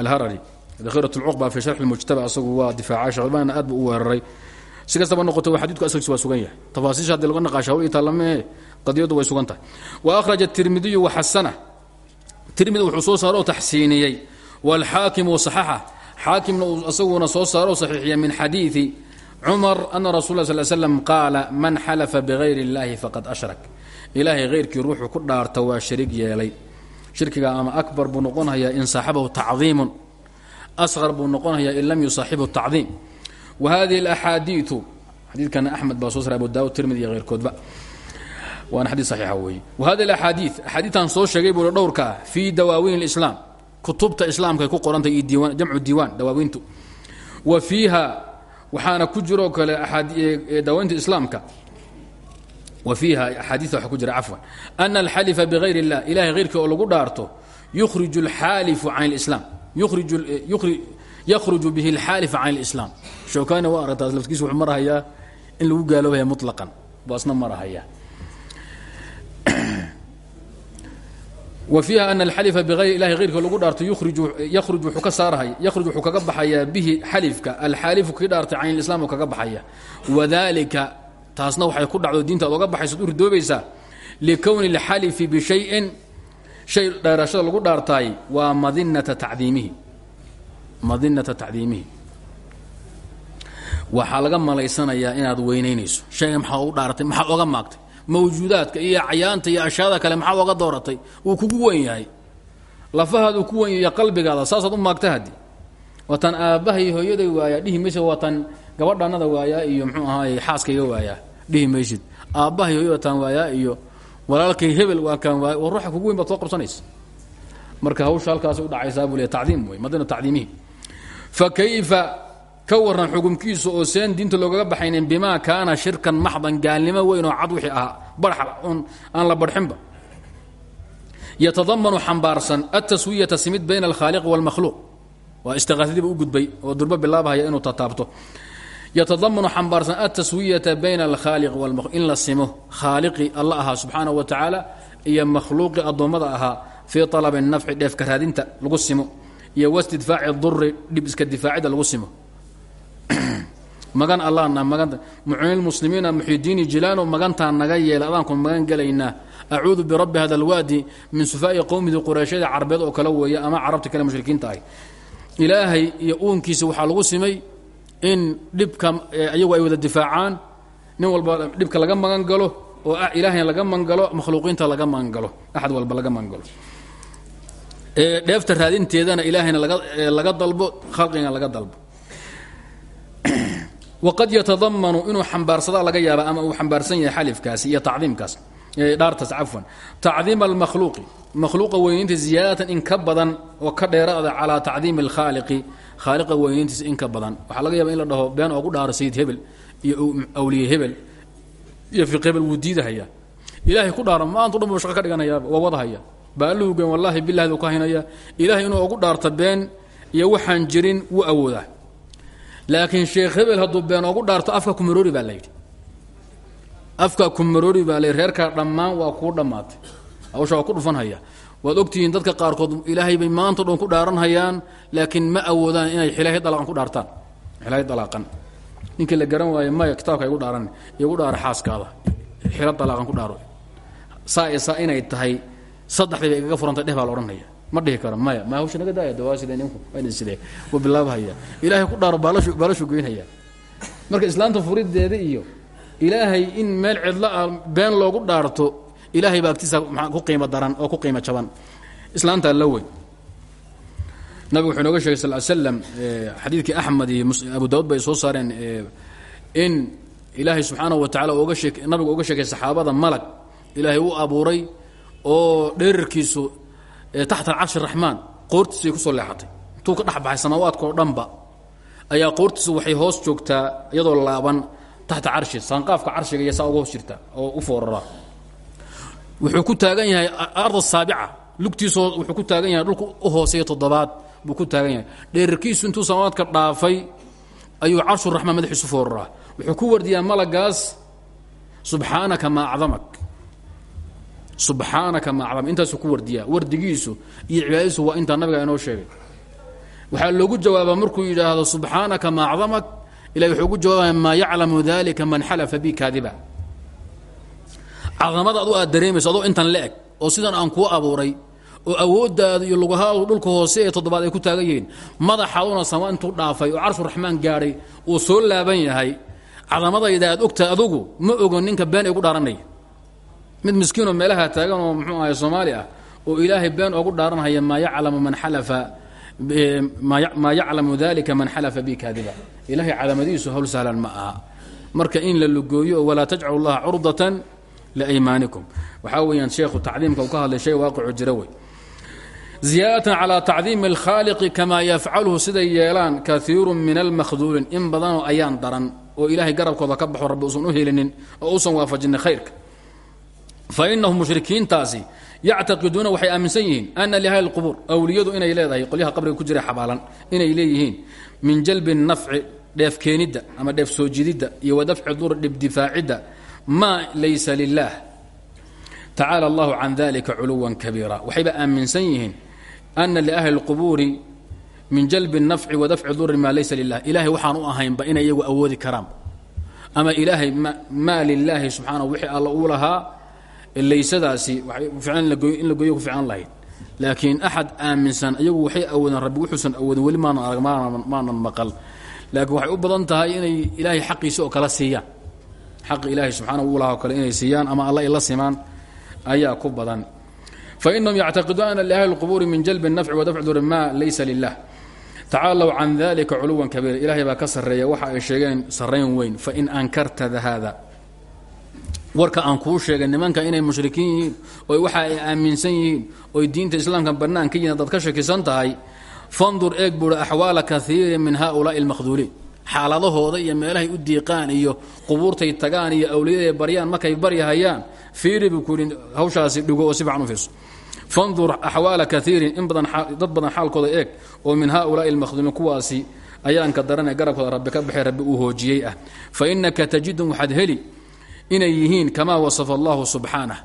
alharari dakhirat lcuqba fi sharxi lmujtaba asagu waa difaacay sheekh albanina aad buu u weeraray. Si kastaba noqoto xadidku asalkiis waa sugan yahay. Tafaasiisha haddii laga naqaasha hawl itaalamahe qadiyadu way sugan tahay. Wa akhraja tirmidiyu waxasana tirmidi wuxuu soo saaro oo taxsiiniyey. Wاlxaakimu صaxaxa xaakimna uu isaguna soo saaro saxiixiya min xadiidi cumar ana rasul la sl slam qaala man xalafa bigayr اllaahi faqad ashrak. Ilaahay hayrkii ruuxuu ku dhaarta waa shariig yeelay. Shirkiga ama akbar buu noqonhayaa in saaxibahu tacdiimun. Asqar buu noqonhayaa in lam yusaaxibu tacdiim. Wa hadihi alaxaadiiu xadiidkana axmed baa soo saray abu daawud tirmidi iyo heyrkoodba waana xadiid saxiixa weeye. Wa hadihi alaxaadii axaadiitan soo sheegay buu dhowrka ah fii dawaawiin اlislaam kutubta islaamka ay ku qorantay iyo diiwaan jamcu diiwaan dawaawiintu wa fiiha waxaana ku jiroo kale dawaawiinta islaamka wa fiiha axaadiia waxa ku jira cafwan ana alxalifa bigayr اllah ilahay hayrkii oo lagu dhaarto yukhriju اlxaalifu can اlislaam yakhruju bihi اlxaalifa can اlislaam shawkani waa aragtaas lafkiisa wuxuu marahayaa in lagu gaaloobaya muطlaqan buu asna marahaya wa fiiha ana alxalifa bigayr ilahi hayrkii lagu dhaarto yakhruj wuxuu ka saarahaya yakhruj wuxuu kaga baxayaa bihi xalifka. Alxaalifu kii dhaartay can ilislam kaga baxaya. Wadalika taasna waxay ku dhacdo diinta ad oga baxaysaad u ridoobaysaa likowni اlxalifi bishayin shay dheerashada lagu dhaartaay waa madinata tacdiimihi. Madinata tacdiimihi. Waxaa laga malaysanayaa inaad weynaynayso. Shayga maxaad ugu dhaaratay maxaad oga maagtay mawjuudaadka iyo acyaanta iyo ashyaada kale maxaad oga dooratay? Wuu kugu wen yahay. Lafahaaduu ku wen yahay qalbigaada saasaad u maagta haddi waatan aabbahay hooyaday waayaa dhihi maysid waatan gabadhanada waayaa iyo mxuu ahaay xaaskayga waayaa. Dhihi maysid. Aabbahay hooyadataan waayaa iyo walaalkay hebel waa kaan waaya ruuxa kugu weyn baad soo qabsanaysa. Marka hawsha halkaasay udhacaysaa buu le tacdiim wey madina tacdiimihi. Fa kayfa ka waran xukumkiisa oo seen diinta loogaga baxaynin bimaa kaana shirkan maxdan gaalnimo weyn oo cad wixii ahaa barxa on aan la barxinba yatadamanu xambaarsan altaswiyata simid bayna alkhaaliqi wاlmakhluuq waa istiqaasadiiba u gudbay oo durbo bilaabahaya inuu tataabto yatadamanu xambaarsan altaswiyata bayna alkhaaliqi wاlmakhluq in la simo khaaliqi alla ahaa subxaanaه wa tacaala iyo makhluuqi addoommada ahaa fii طalabi الnafci dheefka raadinta lagu simo iyo wastidfaaci duri dhib iska difaacida lagu simo magan allahna maganta muclinilmuslimiina muxidiini jilaano magantaa naga yeela adaanku magan gelaynaa acuudu birabbi hada alwaadi min sufaa'i qowmidi qureyshyada carbeed oo kale weeye ama carabta kale mushrikiinta ahy ilaahay iyo uunkiisa lagu simay in dhibka iyagu ay wada difaacaan nin walba dhibka laga magan galo oo ilaahayna laga mangalo makhluuqiinta laga magangalo axad walba laga magangalo dheefta raadinteedana ilaahayna laga dalbo khalqigana laga dalbo waqad yatadamanu inuu xambaarsadaa laga yaaba ama uu xambaarsan yahay xalifkaasi iyo tacdiimkaas dhaartaas cafwan tacdiima almakhluuqi makhluuqa weynaynta ziyaadatan in ka badan oo ka dheeraada calaa tacdiimi alkhaaliqi khaaliqa weynayntiisa in ka badan waxaa laga yaaba in la dhaho been oogu dhaaro sayid hebel iyo awliye hebel iyo fiq hebel wuu diidahaya ilaahay ku dhaaro maantu dhan buu shaqo ka dhiganayaaba waa wadahaya baaluhugen wallaahi bilahdu ka haynaya ilaahay inuu ugu dhaarta laakiin sheekh hebel hadduu been oogu dhaarto afka kumaroori baa layidhi afka kumaroori baa layidhi reerkaa dhammaan waa kuu dhammaatay. Hawsha waa ku dhufanhaya. Waad ogtihiin dadka qaarkood ilaahay bay maanta dhan ku dhaaranhayaan laakiin ma awoodaan inay xilaahay dalaqan ku dhaartaan. Xilaahay dalaaqan ninkii la garan waayo maya kitaabka igu dhaaran igu dhaaro xaaskaada. Xilo dalaaqan ku dhaaro. Saa isaa inay tahay saddexdayba igaga furantay dheh baa ma dhihi karo maya. Ma hawsha naga daaya dawaa sidee ninku waa sidee? Wuu bilaabhaya ilaahay ku dhaaro baalashu baalashu goynhaya marka islaanta furideeda iyo ilaahay in meel cidlo ah been loogu dhaarto ilaahay baa agtiisa ku qiimo daran oo ku qiimo jaban. Islaantaa la weyn. Nabigu wuxuu inooga shegay sal slam xadiidkii axmed iyo abu daawud bay soo saareen in ilaahay subxaanahu wa tacala oga shee nabigu oga sheegay saxaabada malag. Ilaahay u abuuray oo dherarkiisu taxta alcarshi raxmaan qoortiisay ku soo leexatay. Intuu ka dhex baxay samaawaadka oo dhanba ayaa qoortiisu waxay hoos joogtaa iyadoo laaban taxta carshi saanqaafka carshiga iyo saa uga hoos jirta oo u fooraraa wuxuu ku taagan yahay arda saabica lugtiisu wuxuu ku taagan yahay dhulka u hooseeya toddobaad buu ku taagan yahay. Dheerarkiisu intuu samaawaadka dhaafay ayuu carshu raxmaan madaxiisu fooraraa wuxuu ku wardiyaa malagaas subxaanaka maa acdamak subxaanaka maa acdamak intaasuu ku wardiyaa. Wardigiisu iyo cibaadadiisu waa intaa nabiga inoo sheegay. Waxaa loogu jawaabaa markuu yidhaahdo subxaanaka maa acdamak ilahi wuxuu ugu jawaabaya maa yaclamu dalika man xalafa bi kaadiba. Cadamada adu aad dareemayso intan la eg oo sidan aan kuu abuuray oo awooddaada iyo lugahaadu dhulka hoose ee toddobaad ay ku taagan yihiin madaxaaduna sama intuu dhaafay oo carshu raxmaan gaadhay uu soo laaban yahay. Cadamadayda aad ogtahay adugu ma ogo ninka been igu dhaaranaya mid miskiinoo meelaha taagan oo muxuu ahay soomaali ah oo ilaahay been ogu dhaaranhaya maa yaclamu man xalafa maa yaclamu dalika man xalafa bi kaadiba. Ilahay cadamadiisu hawl sahlan ma aha. Marka in la lugooyo walaa tajcalu llaha curdatan liaymaanikum waxaa weeyaan sheekhu tacdiimka uu ka hadlay shay waaqicu jira wey. Ziyaadatan calaa tacdiimi alkhaaliqi kamaa yafcaluhu siday yeelaan kaiiru min almakhduulin in badanoo ayaan daran oo ilaahay garabkooda ka baxo rabbi uusan u helinin oo usan waafajinin khayrka fainahum mushrikiintaasi yactaqiduuna waxay aaminsan yihiin ana lihaali lqubuur awliyadu inay leedahay qolyaha qabriga ku jira xabaalan inay leeyihiin min jalbi nafci dheefkeenidda ama dheef soo jididda iyo wadafci dur dhibdifaacidda maa laysa lilaah tacaala allahu can dalika culuwan kabiira. Waxayba aaminsan yihiin ana liahli lqubuuri min jalbi nafci wadafci durin maa laysa lilah ilahay waxaan u ahaynba inay iyagu awoodi karaan. Ama ilaahay maa lilaahi subxaanahu wixii alla u lahaa laysadaasi in la goyo ku fiicnaan lahayd laakiin axad aaminsan iyagu waxay awoodeen rabbi wuxuusan awoodin weli maanan arag maanan maqal laakiin waxay u badan tahay inay ilaahay xaqiisa oo kala siiyaan xaqi ilaahay subxaanahu uu lahaa oo kale inay siiyaan ama alla ay la simaan ayaa ku badan fainahum yactaqiduuna ana liahli اlqubuuri min jalbi الnafci wa dafci duri ma laysa lilah tacaalow can dalika culuwan kabiira ilahay baa ka sarreeya waxa ay sheegeen sarrayn weyn fain ankarta hada warka aan kuu sheegay nimanka inay mushrikiin yihiin oy waxa ay aaminsan yihiin oy diinta islaamka bannaan ka yihiin ka shakisan tahay fandur eeg buuri axwaala kaiirin min haulaai اlmakhduuliin xaaladahooda iyo meelahay u diiqaan iyo qubuurtay tagaan iyo awliyaday baryaan markay baryahayaan fiiri buu ku yidhi hawshaasi dhigo oo si fiican fandur axwaala kaiirin in badan dad badan xaalkooda eeg oo min haulaai almakhduumiin kuwaasi ayaanka daranee garabkooda rabbi ka rabbi uu hoojiyey ah. Fa innaka tajidum waxaad heli inay yihiin kamaa wasafa allahu subxaanah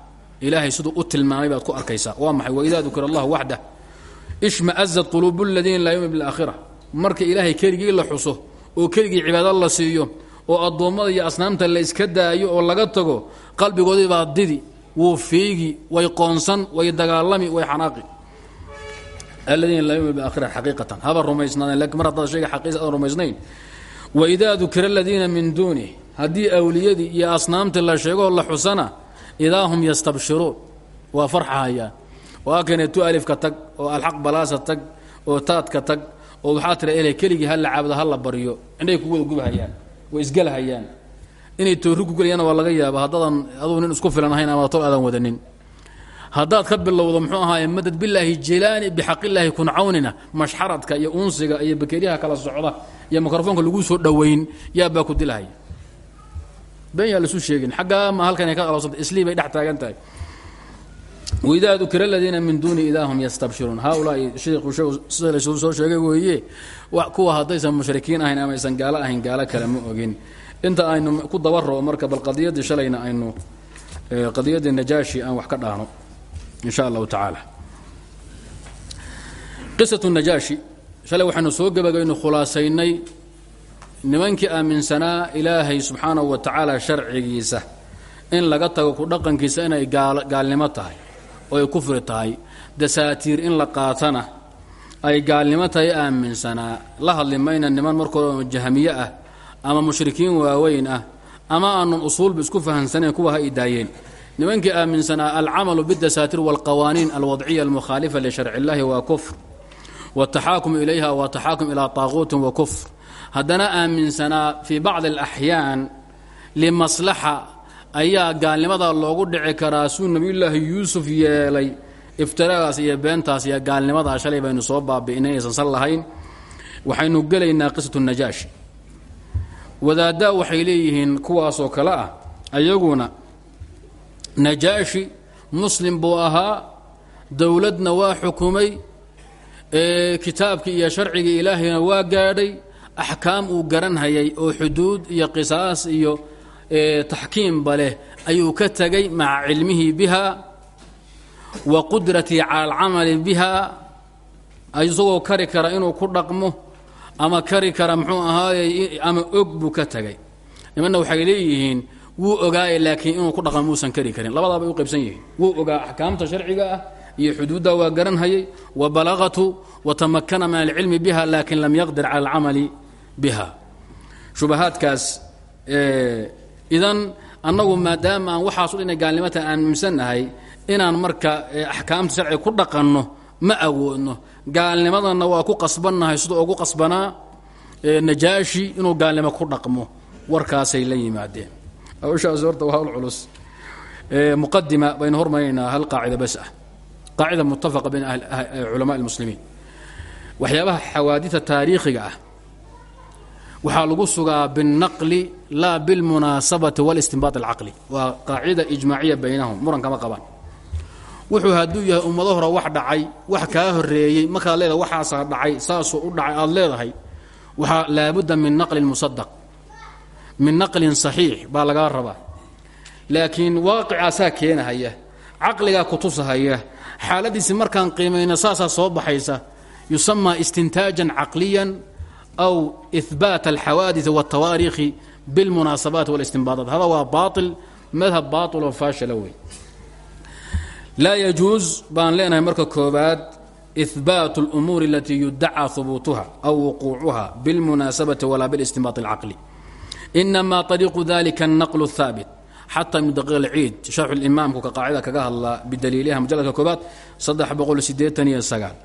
ilaahay siduu u tilmaamay baad ku arkaysaa. Waa maxay? Waidaa dukira allahu waxdah ishmaazat quluubu ladiina laa yumin bilaakhira marka ilaahay keligii la xuso oo keligii cibaado la siiyo oo addoommada iyo asnaamta la iska daayo oo laga tago qalbigoodii baa didi. Wuu fiigi way qoonsan way dagaalami way xanaaqi. Aladiina laa yumin biaakhira xaqiiqatan. Haba rumaysnaadeen laakiin mar haddaad shayga xaqiisa adan rumaysnayn. Waidaa dukira aladiina min duunih haddii awliyadii iyo asnaamtii la sheegoo la xusana idaa hum yastabshiruun. Waa farxahayaan waa kane tu alifka tag oo alxaq balaasa tag oo taadka tag oo waxaa tira ele keligii ha la caabudo ha la baryo indhay ku wada gubhayaan way isgelhayaan inay toori ku gelayaan waa laga yaaba haddaadan adugu nin isku filan ama tol aadan wadanin. Haddaad ka bilowdo muxuu ahaaye madad bilaahi jilaani bixaqillaahi kun cawnina mashxaradka iyo unsiga iyo bakeeryaha kala socda iyo mikrofoonka lagu soo dhowayn yaabaa ku dilahaya been yaa laisu sheegin. Xaggaa ma halkan ay ka qalabsanta islii bay dhex taagan tahay. Waidaa dukira aladiina min duuni idaa hum yastabshiruun haaulaai sheikhu sida laysuu soo sheegay weeye kuwa haddaysan mushrikiin ahayn ama aysan gaalo ahayn gaalo kale ma ogin. Inta aynu ku dabaro marka bal qadiyaddii shalayna aynu qadiyaddii najaashi aan wax ka dhaahno in sha allahu tacaala. Qisatu najaashi shalay waxaynu soo gebagaynu khulaasaynay nimankii aaminsanaa ilaahay subxaanahu wa tacaala sharcigiisa in laga tago ku dhaqankiisa inay gaalnimo tahay oo ay kufri tahay. Dasaatiir in la qaatana ay gaalnimo tahay aaminsanaa la hadli mayna niman markooda jahmiye ah ama mushrikiin waaweyn ah ama aanun usuulba isku fahamsanayn kuwa ha idaayeen nimankii aaminsanaa alcamalu bidasaatiir walqawaaniin alwadciya almukhaalifa lisharci illahi waa kufr. Wataxaakum ilayha waa taxaakum ilaa taaquutin wa kufr haddana aaminsanaa fii bacdi alaxyaan limaslaxa ayaa gaalnimadaa loogu dhici karaa suu nebiyullaahi yuusuf yeelay iftiragaas iyo beentaas iyo gaalnimadaa shalay baynu soo baabi'inay aysan sal lahayn. Waxaynu gelaynaa qisatu najaashi wadaaddaa waxay leeyihiin kuwaasoo kale ah ayaguna najaashi muslim buu ahaa dowladna waa xukumay kitaabkii iyo sharcigii ilaahayna waa gaadhay axkaam uu garanhayay oo xuduud iyo qisaas iyo taxkiimba leh ayuu ka tegay maca cilmihi biha wa qudratii cala alcamali biha. Isagoo kari kara inuu ku dhaqmo ama kari kara muxuu ahaayey ama og buu ka tegay nimanna waxay leeyihiin wuu ogaaye laakiin inuu ku dhaqmo muusan kari karin. Labadaa u qaybsan yihiin. Wuu ogaa axkaamta sharciga ah iyo xuduudda waa garanhayay wa balagatu wa tamakana min alcilmi biha laakin lam yaqdir cala alcamali biha. Shubahaadkaas idan annagu maadaama aan waxaasu dhinay gaalnimata aaminsannahay inaan marka axkaamta sharciga ku dhaqanno ma awoodno. Gaalnimadana waa ku qasbannahay sidoo ugu qasbanaa najaashi inuu gaalnimo ku dhaqmo. Warkaasay la yimaadeen. Hawshaas horta waa hawl culus. Muqadima baynu hormarinaynaa hal qaacida bas ah. Qaacida mutafaqa bayna culamaa اlmuslimiin waxyaabaha xawaadita taariikhiga ah waxaa lagu sugaa biالnaqli laa biاlmunaasabati wاlistinbaaط اlcaqli waa qaacida ijmaaciya baynahum muran kama qabaan wuxuu hadduu yahay ummado hore wax dhacay wax kaa horeeyey markaad leedahay waxaasaa dhacay saasuu u dhacay aad leedahay waxaa laabudda min naqlin musadaq min naqlin saxiix baa lagaa rabaa laakiin waaqicaasaa keenahaya caqligaa kutusahaya xaaladiisi markaan qiimayna saasaa soo baxaysa yusamaa istintaajan caqliyan aw ihbaat alxawaadii wاtawaariikhi biاlmunaasabaat wاlistinbaadaat hada waa baail madhab baailoo faashila wey laa yajuus baan leenahay marka koobaad ihbaat اlumuuri alatii yudacaa hubuutuha aw wuquucuha biاlmunaasabati walaa biاlistinbaaط اlcaqli inama طariiqu dalika الnaql الhaabit xata ibn daqiiq alciid sharxu limaamku ka qaacida kaga hadlaa bidaliiliha mujaladka koobaad saddex boqol sideetan iyo sagaal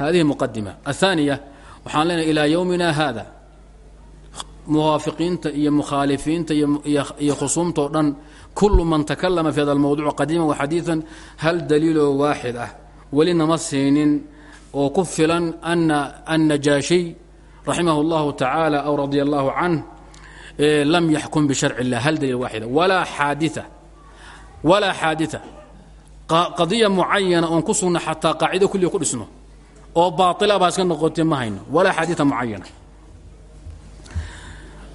hadihi muqadima aلثaaniya waxaan leenahay ilaa yowmina haada muwaafiqiinta iyo mukhaalifiinta iyo khusuumta dhan kullu man takallama fi hada almawduuc qadiiman wa xadiidan hal daliiloo waaxid ah. Welinama siinin oo ku filan ana annajaashiy raximah اllahu aw radia allahu canh lam yaxkum bisharci اllah hal daliil waaxida ah. walaa xaadita walaa xaadita qadiya mucayana oon ku sugna xataa qaacido ku dhisno oo baaila baa iska noqotay ma hayno. Walaa xaadita mucayana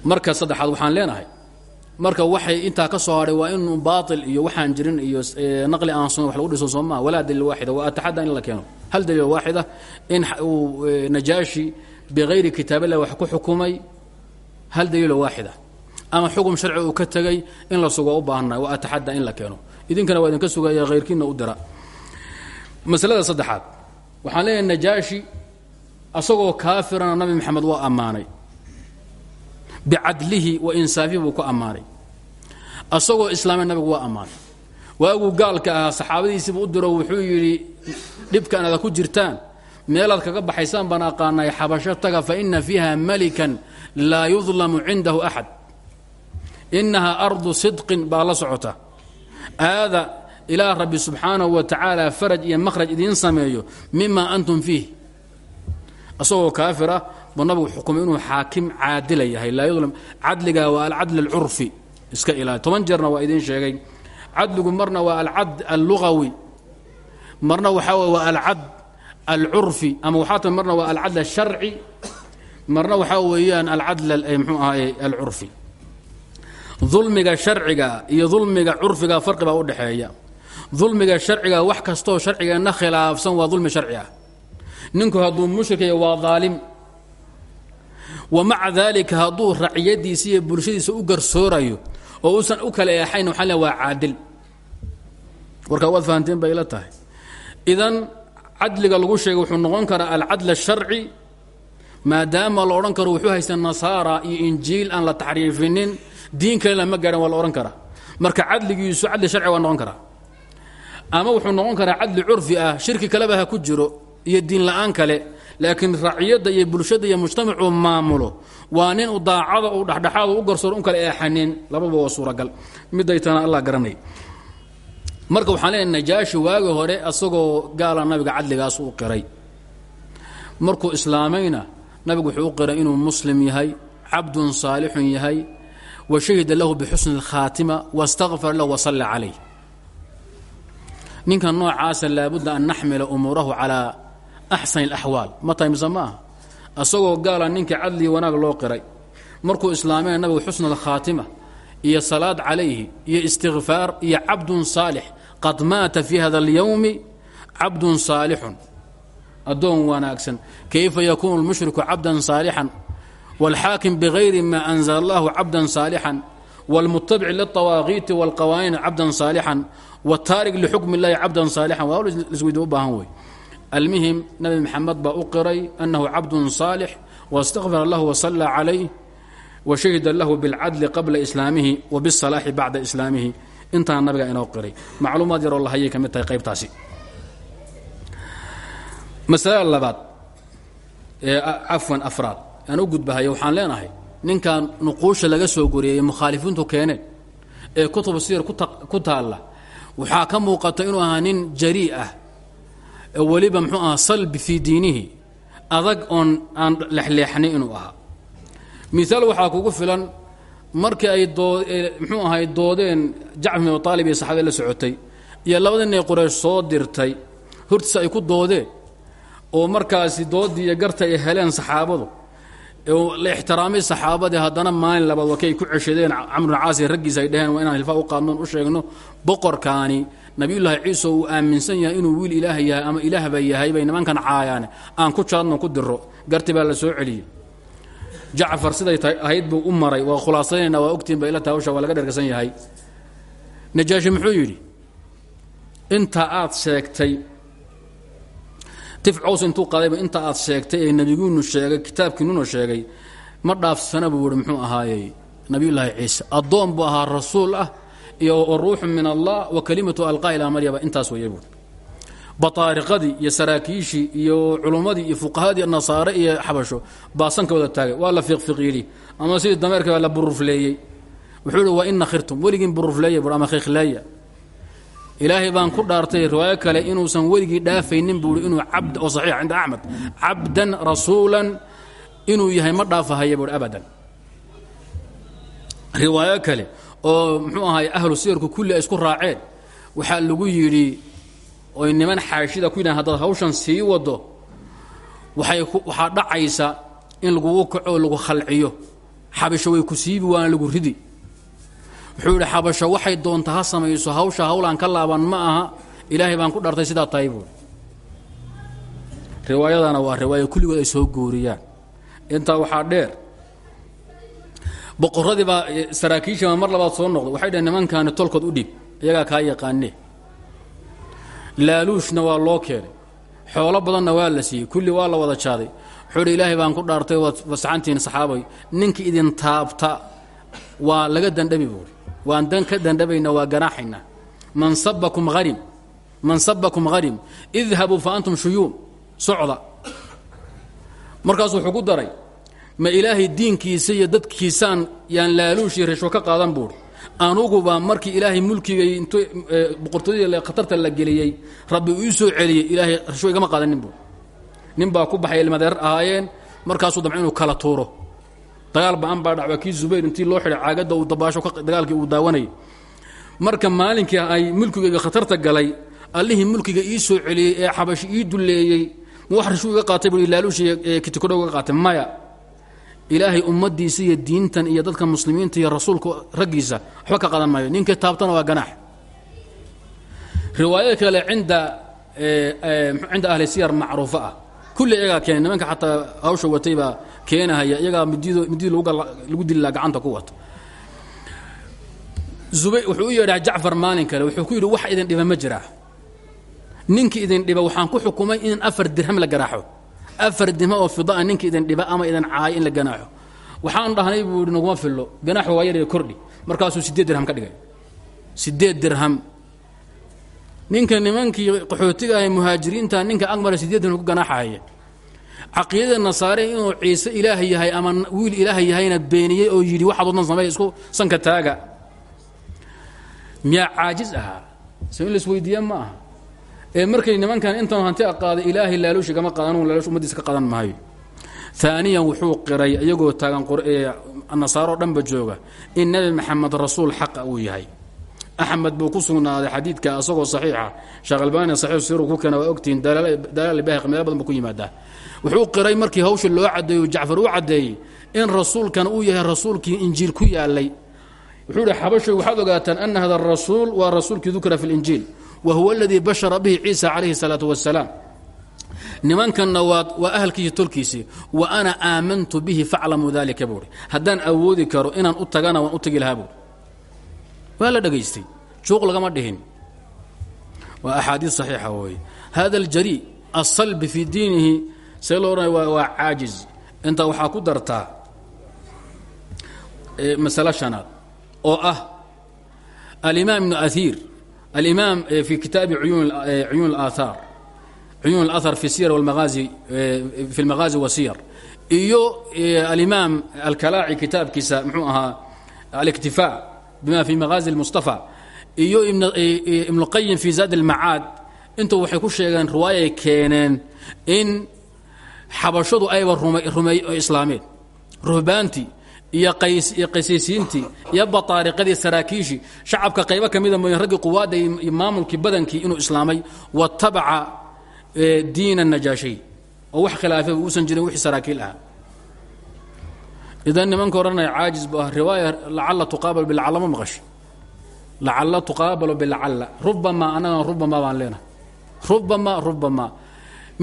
marka saddexaad waxaan leenahay marka waxay intaa ka soo hadhay waa inuu baail iyo waxaan jirin iyo naqli aan sun wax lagu dhiso soo maa walaa daliil waaxida. Wa ataxadda in la keeno. Hal daliil waaxida in uu najaashi bigayri kitaabillah wax ku xukumay hal daliilo waaxida. Ama xukun sharci uu ka tegay in la sugo u baahannahay wa ataxadda in la keeno. Idinkana waa idinka sugaya hayrkiina u dira. Masalada saddexaad waxaan leeyahay najaashi asagoo kaafirana nabi maxamed waa ammaanay. Bicadlihi wa insaafihi buu ku ammaanay. Asagoo islaamay nabigu waa ammaanay. Waaguu gaalka ahaa saxaabadiisiibu u diro wuxuu yidhi dhibkan ada ku jirtaan meelaad kaga baxaysaan baan aqaanay xabasho taga fa ina fiiha malikan laa yudlamu cindahu axad inahaa ardu sidqin baa la socota. Aada ilaa rabbi subxaanahu wa tacaala faraj iyo makhraj idiin sameeyo mima antum fiih. Asagoo kaafira buu nabigu xukumay inuu xaakim caadila yahay. Laa yudlam cadliga waa alcadl alcurfi. Iska ilaali. Toban jeerna waa idiin sheegay. Cadligu marna waa alcad allugawi marna waxaa wey waa alcad alcurfi. Ama waxaa ta marna waa alcadl alsharci. Marna waxaa weeyaan alcadl mxuu ahaay alcurfi. Dulmiga sharciga iyo dulmiga curfiga farqi u dhexeeya dulmiga sharciga wax kastoo sharcigeenna khilaafsan waa dulmi sharci ah. Ninku hadduu mushrikaya waa daalim wa maca daalika hadduu raciyadiisa iyo bulshadiisa u garsoorayo oo uusan u kala eexayn waxaa le waa caadil. Warkaa waad fahanteen bay ila tahay. Idan cadliga lagu sheegay wuxuu noqon karaa alcadl asharci maadaama la odhan karo wuxuu haysta nasaara iyo injiil aan la taxriifinin diin kale lama gaadhan waa la odhan karaa. Marka cadligiisu cadli sharci waa noqon karaa ama wuxuu noqon karaa cadli curfi ah shirki kaleba ha ku jiro iyo diin la'aan kale laakiin raciyadda iyo bulshada iyo mujtamacuu maamulo. Waa nin u daacada u dhexdhexaad u garsoor un kale eexanin lababa waa suuragal. Midaytana allah garanay. Marka waxaan leenahay najaashi waagi hore asagoo gaala nabiga cadligaas u qiray. Markuu islaamayna nabigu wuxuu u qiray inuu muslim yahay cabdun saalixun yahay wa shahida lahu bixusni اlkhaatima wastakfar lahu wasalla calayh ninka noocaasa laabudda an naxmila umuurahu calaa axsani اlaxwaal ma tahay mise ma aha asagoo gaala ninkii cadligii wanaag loo qiray markuu islaamayna nabigu xusna alkhaatima iyo salaad calayhi iyo istikfaar iyo cabdun saalix qad maata fii hada اlyowmi cabdun saalixun addoon wanaagsan kayfa yakuunu اlmushriku cabdan saalixan wاlxaakim bigayri ma anzla allahu cabdan saalixan wاlmutabic liلطawaaqiiti wاlqawaaniin cabdan saalixan wاtaarik lixukmi اllahi cabdan saalixan waa lisweydi u baahan wey almuhim nabi maxamed baa u qiray annahu cabdun saalix wastakfara lahu wasallaa calayh wa shahida lahu biاlcadli qabla islaamihi wa biالsalaaxi bacda islaamihi intaa nabiga inoo qiray macluumaad yaroo lahayay ka mid tahay qaybtaasi masalada labaad ee cafwan afraad aan u gudbahayo waxaan leenahay ninkan nuquusha laga soo goreeyey mukhaalifiintu keeneen ee kutubu siyar ku taalla waxaa ka muuqata inuu ahaa nin jarii ah weliba muxuu ahaa salbi fii diinihi adag oon aan lexleexnay inuu ahaa. Miaal waxaa kugu filan markii ay doo muxuu ahay doodeen jacfar bin abi aalib iyo saxaabada la socotay iyo labada nin ay soo dirtay hortiisa ay ku doodeen oo markaasi doodii iyo garta ay heleen saxaabadu la ixtiraamay saxaabadii haddana maalin labaad wakay ku ceshadeen camrun caasi raggiisa ay dheheen waa inaan hilfaa u qaadnoon u sheegno boqorkaani. Nabiyullaahi ciise uu aaminsan yahay inuu wiil ilaah yahay ama ilaahba yahay bay nimankan caayaane aan ku jaadno ku diro garti baa la soo celiyey. Jacfar siday ahayd buu u maray. Waa khulaasaynayna waa ogtiin ba ila tahay hawsha waa laga dhergsan yahay. Najaashi muxuu yidhi inta aad sheegtay tif intuu qaadayba inta aad sheegtay ee nebiguunu sheegay kitaabkiinuna sheegay ma dhaafsana buu yihi muxuu ahaayey nabiyullaahi ciise. Addoon buu ahaa rasuul ah iyo ruuxu min allah wa kalimatu alqaa ilaa maryaba intaas weeye buui bataariqadii iyo saraakiishii iyo culummadii iyo fuqahadii nasaare iyo xabasho baa wada taagay. Waa la fiiqfiqiili ama sidii dameerka la burufleeyey wuxuu ihi waa ina khirtum. Weligiin burufleeya bu ama khikhleeya ilaahay baan ku dhaartay riwaayo kale inuusan weligii dhaafaynin buui inuu cabd oo saxiix cinda axmed cabdan rasuulan inuu yahay ma dhaafahaya buui abadan. Riwaayo kale oo muxuu ahay ahlu siyarku kulli ay isku raaceen waxaa lagu yidhi oy niman xaashida ku yidhahan haddaad hawshan sii wado waxay waxaa dhacaysa in lagugu kaco lagu khalciyo. Xabisho way ku siibi waana lagu ridi wuxuu yidhi xabasho waxay doonta ha samayso hawsha hawlaan ka laaban ma aha. Ilaahay baan ku dhartay sidaa tahay buui riwaayadana waa riwaayo kulligood ay soo guuriyaan. Intaa waxaa dheer boqorradii baa saraakiishiibaa mar labaad soo noqday. Waxay dhaheen nimankaani tolkood u dhib iyagaa kaa yaqaane laaluushna waa loo keenay. Xoolo badanna waa la siiyey. Kulli waa la wada jaaday. Wuxuu hi ilaahay baan ku dhaartay waad fasaxantihiin saxaabay. Ninka idin taabta waa laga dandhabi buuri waan dan ka dandhabayna waa ganaaxayna. Man sabakum hanim man sabakum hanim idhabuu fa antum shuyuum socda. Markaasuu wuxuu ku daray ma ilaahay diinkiisa iyo dadkiisaan yaan laaluushii reshwo ka qaadan buuri anuguba markii ilaahay mulkiga int boqortooyada khatarta la geliyey rabbi uu soo celiyey ilaahay reshwo igama qaadanin buuri nin ku baxay ilmadeer ahaayeen markaasuu damca inuu kala tuuro dagaal ba'an baa dhacwa kii zubayr intii loo xidhay caagadda uu dabaasho dagaalkii uu daawanayay. Marka maalinkii ay mulkigayga khatarta galay allihii mulkiga ii soo celiyey ee xabashi ii dulleeyey ma wax rashuu iga qaatay bu laaluushi kitikodho uga qaatay. Maya ilaahay ummaddiisa iyo diintan iyo dadka muslimiinta iyo rasuulka raggiisa waxba ka qadan maayo. Ninka taabtana waa ganaax. Riwaayada kale cinda cinda ahli siyar macruufo ah. Kulli iyagaa keenay nimanka xataa hawsha watay baa keenahaya iyagaa midid lagu dili laha gacanta ku wata ubay wuxuu u yeedhaa maalin kale wuxuu ku yidhi wax idin dhiba ma jiraa. Ninki idin dhiba waxaan ku xukumay in afar dirham la ganaaxo afar dirham oo fidaa ninki idin dhiba ama idin caayo in la ganaaxo. Waxaan dhahnay buu yidhi naguma fillo. Ganaaxu waa yar kordhi. Markaasuu sideed dirham ka dhigay. Sideed dirham. Ninka nimankii qaxootiga ah muhaajiriinta ninka agmara sideed dirham ku ganaaxahaya caqiidada nasaare inuu ciise ilaah yahay ama wiil ilaah yahayna beeniyey oo yidhi waxaad wadnan sameey isku sanka taaga. Miyaa caajiz ahaa? So in ma ee markay nimankan intan hanti a qaaday ilaahay laaluushi kama qaadan laaluush ummaddiisa ka qadan maayo. Aaniyan wuxuu qiray iyagoo taagan nasaaroo dhanba jooga in nebi maxamed rasuul xaqa uu yahay. Axmed buu ku sugnaaday xadiidka asagoo saxiixa. Sheekh saxiix siru ku keena waa ogtihiin dalaal bahaqi meelo badan ku yimaadaa wuxuu qiray markii hawsha loo caddeeyo jacfar u caddeeyey in rasuulkan uu yahay rasuulkii injiil ku yaalay wuxuu ihi xabashay waxaad ogaataan ana hada arasuul waa rasuulkii dukira fi linjiil wa huwa aladii bashara bihi ciisa calayhi salaatu wasalaam nimankanna waa waa ahalkiisi tolkiisii wa ana aamantu bihi faclamuu dalika buuri haddaan awoodi karo inaan u tagana waan u tegi lahaa buuri waa la dhegaystay. Juuq lagama dhihin. Waa axaadiid saxiixa wooye hada aljari asalbi fii diinihi see loo odhanay waa caajiz intaa waxaa ku dartaa masalo shanaad oo ah alimaam ibnu ahiir alimaam fi kitaabi uyun اlaahaar cuyuun اlahar fi siyar wاlmaazi fi اlmaghazi wasiyar iyo alimaam alkalaaci kitaabkiisa muxuu ahaa aliktifaa bima fi maghazi اlmustafa iyo ibnuqayim fi zaad اlmacaad intu waxay ku sheegeen riwaayay keeneen in xabashadu ayba rumeey oo islaameen ruhbaantii iyo qaysaysiintii iyo bataariqadii saraakiishii shacabka qaybo ka mida mooyeen raggii quwaadda iyo maamulkii badankii inuu islaamay watabaca diina najaashiy oo wax khilaafay uusan jirin wixii saraakiil ahaa. Idan nimanka odhanaya caajis bu ah riwaaya lacalla tuqaabal bilacalla ma maqasho lacalla tuqaabalu bilacalla rubamaa annagan rubamaa baan leenahay. Rubamaa rubamaa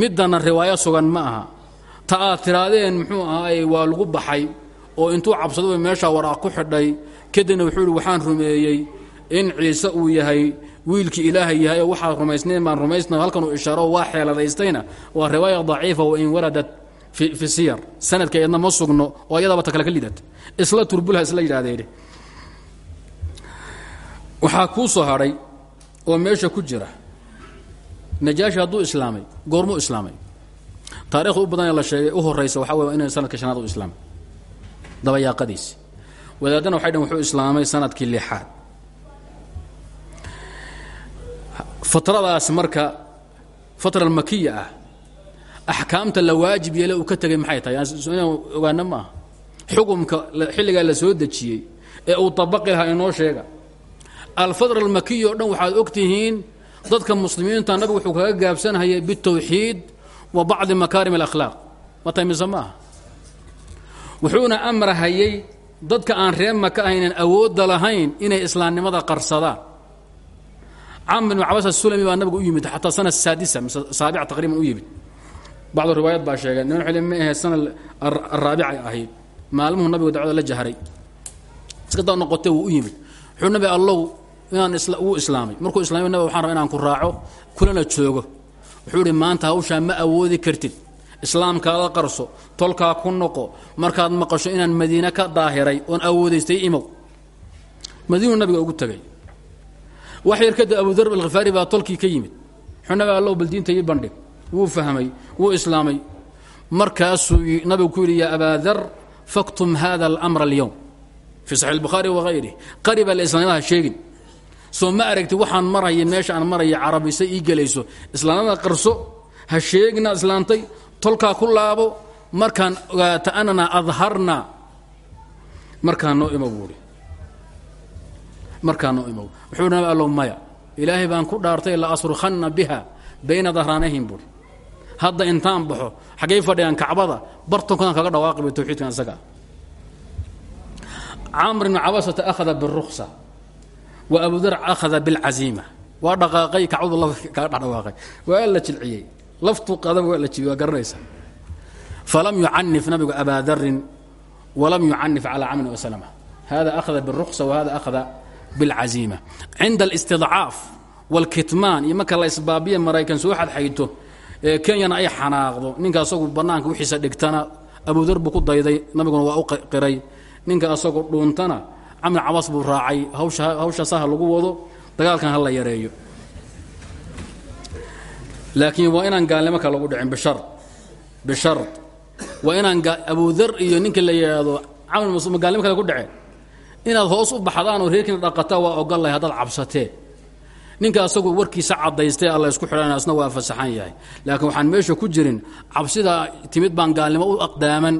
midana riwaayo sugan ma aha ta aad tiraadeen muxuu ahaay waa lagu baxay oo intuu cabsaday meeshaa waraaq ku xidhay kadibna wuxuu ihi waxaan rumeeyey in ciise uu yahay wiilkii ilaahay yahay oo waxaad rumaysnayn baan rumaysna halkan uu ishaaro waa xeeladaystayna waa riwaaya daciifa wain waradat fi siyar sanadka eedna ma sugno oo ayadaba ta kale ka lidat isla turbulha isla yidhahdeene waxaa kuu soo hadhay oo meesha ku jira najaashi hadduu islaamay goormuu islaamay taarikhda u badanee la sheegay u horaysa waxaa wey inay sanadka shanaad u islaamay dabayaaqadiisi wadaadana waxay dhan wuxuu islaamay sannadkii lixaad. Fatradaas marka fatra makiya ah axkaamta la waajib yeele uu ka tegay maxay tahay? Inaan ogaano ma aha. Xukumka xilligaa la soo dejiyey ee uu dabaqi inoo sheega. Alfatra almakiya o dhan waxaad og dadka muslimiinta nabigu wuxuu kaga gaabsanhayay bitawxiid wa bacdi makaarim alakhlaaq. Ma tahay mise ma aha wuxuuna amrahayey dadka aan reer maka ahaynan awoodda lahayn inay islaamnimada qarsadaan. Camr ibn cabas asulami baa nabiga u yimid xataa sana saadisa mise saabica taqriiban u yimid. Bacdu riwaayad baa sheegeen niman xili ma ahe sana araabicay ahayd. Maalmuhu nabigu dacwada la jahray iska daa noqotay wuu u yimid. Wuxuu nabi allow inaan wuu islaamay. Markuu islaamay nabi waxaan raba inaan ku raaco kulana joogo wuxuu ihi maanta hawshaa ma awoodi kartid. Islaamkaada qarso tolkaa ku noqo markaad maqasho inaan madiine ka daahiray oon awoodaystay imow. Madiinuu nabiga ugu tegay wax yar kadib abudar alkhifaari baa tolkii ka yimid. Nabi allow bal diinta ii bandhig. Wuu fahmay wuu islaamay. Markaasuu nabigu ku yidhi yaa abaa dar faktum hada alamra alyowm fii saxix albukhaari wahayri qari baa la islaamnimada sheegin soo ma aragti waxaan maraya meesha aan maraya carabise ii gelayso. Islaamnimada qarso ha sheegina islaantay tolkaa ku laabo markaan ogaata anana adharna markaa noo noo imow wuxuu nabi allow maya ilaahay baan ku dhaartay la asrukhanna biha bayna dahraanayhim buuhi hadda intaan baxo xaggay fadhiyaan kacbada bartankoodaan kaga dhawaaqi bay tawxiidkan isaga. Camr ibn cabasata akhada biruksa wa abudar akhada bilcaziima waa dhaqaaqay kacbadu la kaga dhadhawaaqay waa la jilciyey. Laftu qadaba waa la jibiyey waa garanaysa falam yucanif nabigu abaa darin walam yucanif calaa camrin waslama hada akhada biruksa wahada akhada bilcaziima cinda alistidcaaf wاlkitmaan iyo marka la isbaabiya maraykan soo xadxayto ee kenyana ay xanaaqdo ninka asagu bannaanka wixiisa dhigtana abudar buu ku dayday nabiguna waa u qiray. Ninka asagoo dhuuntana camr cabas buu raacay. Hawsha hawshaas ha lagu wado dagaalkan ha la yareeyo. Laakiin waa inaan gaalnimo kale lagu dhicin bishar waa inaan abudar iyo ninka la yidhaahdo camr gaalnimo kale ku dhaceen inaad hoos u baxdaan oo reerkiina dhaqataa waa ogollahay haddaad cabsatee. Ninka asagu warkiisa cadaystay alla isku xidhan asna waa fasaxan yahay. Laakiin waxaan meesha ku jirin cabsida timid baan gaalnimo u aqdaaman.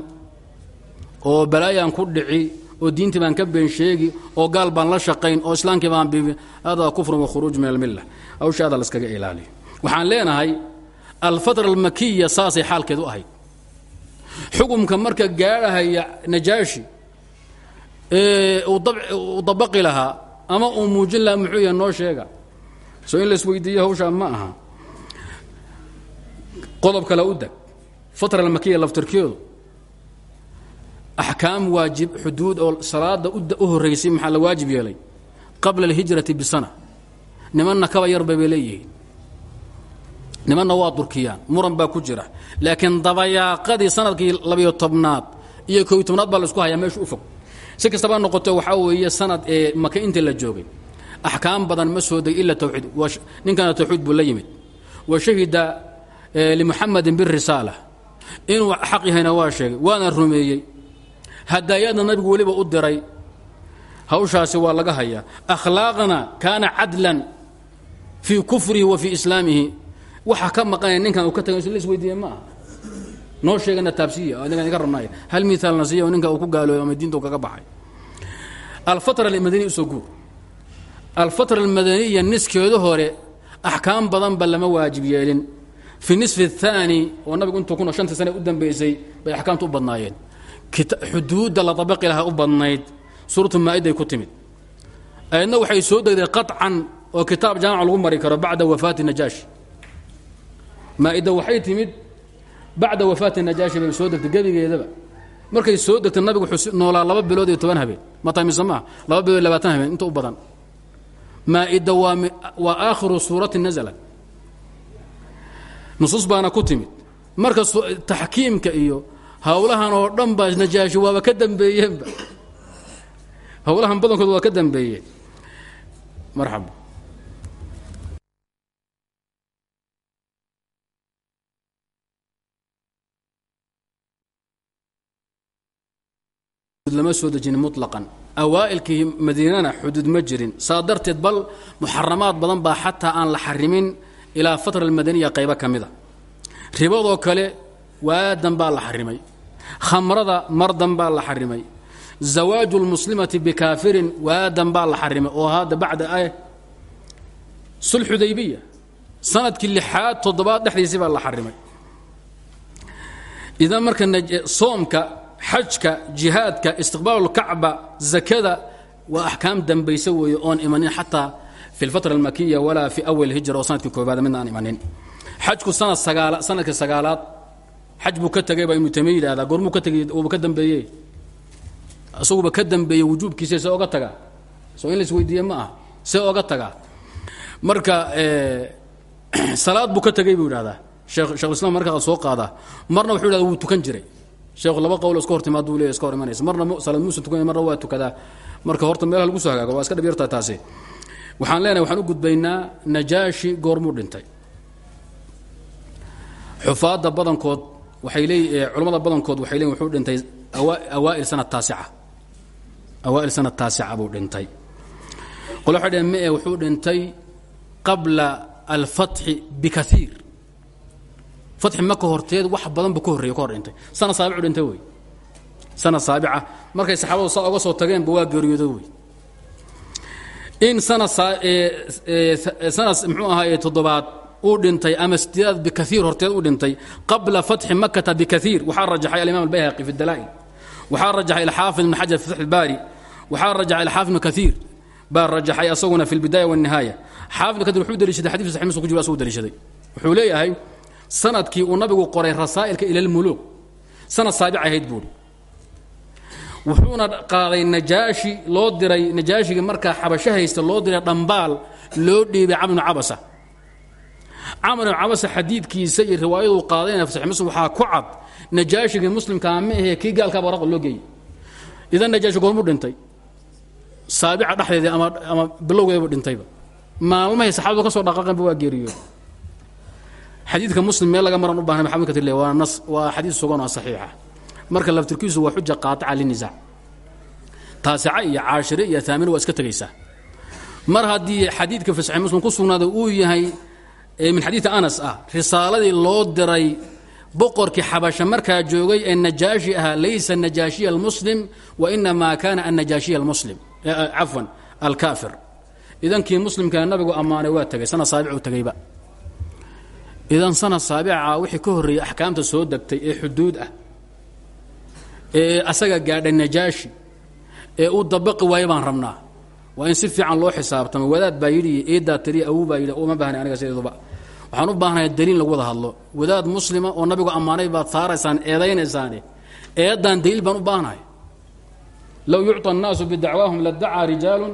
Oo balaayaan ku dhici oo diintii baan ka been sheegi oo gaal baan la shaqayn oo islaamkii baan hada kufrun wa khuruuj min almilla hawshaada la iskaga ilaaliyo. Waxaan leenahay alfatra almakiya saasay xaalkeedu ahayd. Xukumka marka gaadhahaya najaashi ee uu dabaqi lahaa ama uu muujin lahaa muxuu yahay noo sheega. Soo in la isweydiiyo hawshaa ma aha. Qodob kale u deg. Fatra almakiya laftirkeedu axkaam waajib xuduud oo salaada u horraysay maxaa la waajib yeelay? Qabla alhijrati bisana. Nimanna kaba yarba bay nimanna waa durkiyaan muran baa ku jira. Laakiin dabayaaqadii sannadkii labiyo tobnaad iyo kooiy tobnaad baa la isku hayaa meesha u fog. Si kastaba noqoto waxaa weeye sanad ee maka inta la joogay. Axkaam badan ma soo degin ila tawxiid. Ninkana tawxiid buu la yimid. Wa shahida limuxamadin birisaala inuu xaq yahayna waa sheegay waana rumeeyey hadaayadna nabigu weliba u diray hawshaasi waa laga hayaa. Akhlaaqna kaana cadlan fii kufrihi wa fii islaamihi. Waxa ka maqanaya ninkan uu ka tagay in la ma aha. Sheegana taabsiya ninkaan idinka rabnaay hal miaalna siiya ninka uu ku gaaloobay ama diinta kaga baxay. Alfatra almadaniya u soo guur. Alfatra almadaniya niskeedu hore axkaam badanba lama waajib yeelin. Fi nisfi athaani oo nabigu intuu kun shantii sane u dambaysay bay axkaamtu u badnaayeen xuduudda la dabaqi lahaa u badnayd suuratu maa'iday ku timid. Ayadna waxay soo degday qaطcan oo kitaab jaamac lagu mari karo bacda wafaati najaashi. Maa'ida waxay timid bacda wafaati najaashi bay soo degtay gebigeedaba. Markay soo degtay nabigu wuxuu noolaa laba bilood iyo toban habeen. Matamise maaha laba bilood iyo labaatan habeen inta u badan. Maa'ida waa waa aakhiru suurati nazla nusuus baana ku timid. Marka taxkiimka iyo hawlahan oo dhan baa najaashi waaba ka dambeeyeenba hawlahan badankood waa ka dambeeyeen marxaba lama soo dejin muطlaqan awaa'ilkii madiinana xuduud ma jirin. Saa darteed bal muxaramaad badan baa xataa aan la xarimin ilaa fatra almadaniya qaybo ka mida ribadoo kale waadan baa la xarimay khamrada mardan baa la xarimay. Zawaaju lmuslimati bikaafirin waadan baa la xarimay oo hadda bacda sulxudaybiya sannadkii lixaad toddobaad dhexdiisii baa la xarimay. Idan marka soomka xajka jihaadka istiqbaal lkacba zakada waa axkaam dambaysa weeye oon imanin xataa fi lfatra almakiya walaa fi awal hijra oo sannadkii koobaad midna aan imanin. Xajku sanad sagaala sannadkii sagaalaad xaj buu ka tegay baa ibnu tamiya yidhahdaa goormuu ka tegay uuba ka dambeeyey. Isaguba ka dambeeyey wujuubkiisa see oga tagaa soo in la ma aha see oga tagaa marka salaad buu ka tegay buu yidhahdaa sheekh shekhulislam markaa soo qaadaa marna wuxuu yidhahda wuu tukan jiray. Sheekhu laba qowl iska hor timaad buu leeyahy iska hor marna salaad muusa tukanaya marna waa tukadaa marka horta meelaha lagu soo hagaago waa iska dhib taasi. Waxaan leenahay waxaan u gudbaynaa najaashi goormuu dhintay. Xufaadda badankood waxay leey culamada badankood waxay leeyiin wuxuu dhintay awaa'il sanad taasica awaa'il sanad taasica buu dhintay. Qole waxay dhaheen mee wuxuu dhintay qabla alfatxi bikaiir fatxi maka horteed wax badan buu ka horreeya ka hor dhintay. Sanad saabicu dhintay wey. Sanad saabica. Markay saxaabadu saa oga soo tageenba waa geeriyoodo wey. In sanad sanad muxuu ahaaye toddobaad uu dhintay ama sideedaad bikaiir horteed u dhintay qabla fatxi makata bikaiir waxaa rajaxay alimam albayhaqi fi dalaa'il waxaa rajaxay alxaafid ibn xajar fi fatx ilbaari waxaa rajaxay alxaafid ibn kaiir baa rajaxay asaguna fi lbidaaya walnihaaya xaafid ibn kaiir wuxuu daliishaday xadis saxi muslim ku jiro asuu wuxuu leeyahay sannadkii uu nabigu qoray rasaa'ilka ila lmuluuk sanad saabic ahayd buuri. Wuxuuna qaaday najaashi loo diray najaashigii markaa xabasho loo diray dhambaal loo dhiibay camr ibn cabasa camr ibn cabasa xadiidkiisa iyo riwaayaduu qaadayna saxi muslim waxaa ku cad najaashigii muslimkaa ma ahee kii gaalkaaba raqa loo geeyey idan najaashi goormuu dhintay. Saabica dhexdeedii ama ama bilowgeedaba dhintayba maalmahay saxaabadu ka soo dhaqaaqeenba waa geeriyooda xadiidka muslim meel laga maran u bahnay maxamed katir le waa nas waa marka laftirkiisu waa xuja qaataca linisaac taasica iyo caashire iyo aamina waa iska tegaysaa mar haddii xadiidka fi saxi muslim ku sugnaaday uu yahay min xadiidi anas ah risaaladii loo diray boqorkii xabasha markaa joogay ee najaashi ahaa laysa najaashiya almuslim wa inamaa kana annajaashiya almuslim. Cafwan alkaafir. Idankii muslimkaa nabigu ammaanay waa tegay sanad saabicuu tegayba idan sanad saabica wixii ka horreeyey axkaamta soo degtay ee xuduud ah ee asaga gaadhay najaashi ee uu dabaqi waayo rabnaa. Waa in si fiican loo xisaabtamo. Wadaad baa yidhi eedaa awu baa yidhi uma baahna aniga sideeduba waxaan u baahnaya daliil lagu wada hadlo wadaad muslima oo nabigu ammaanay baad saaraysaan eedaynaysaane eeddaan daliil baan u baahnahay low yucطa الnaasu bidacwaahum ladacaa rijaalun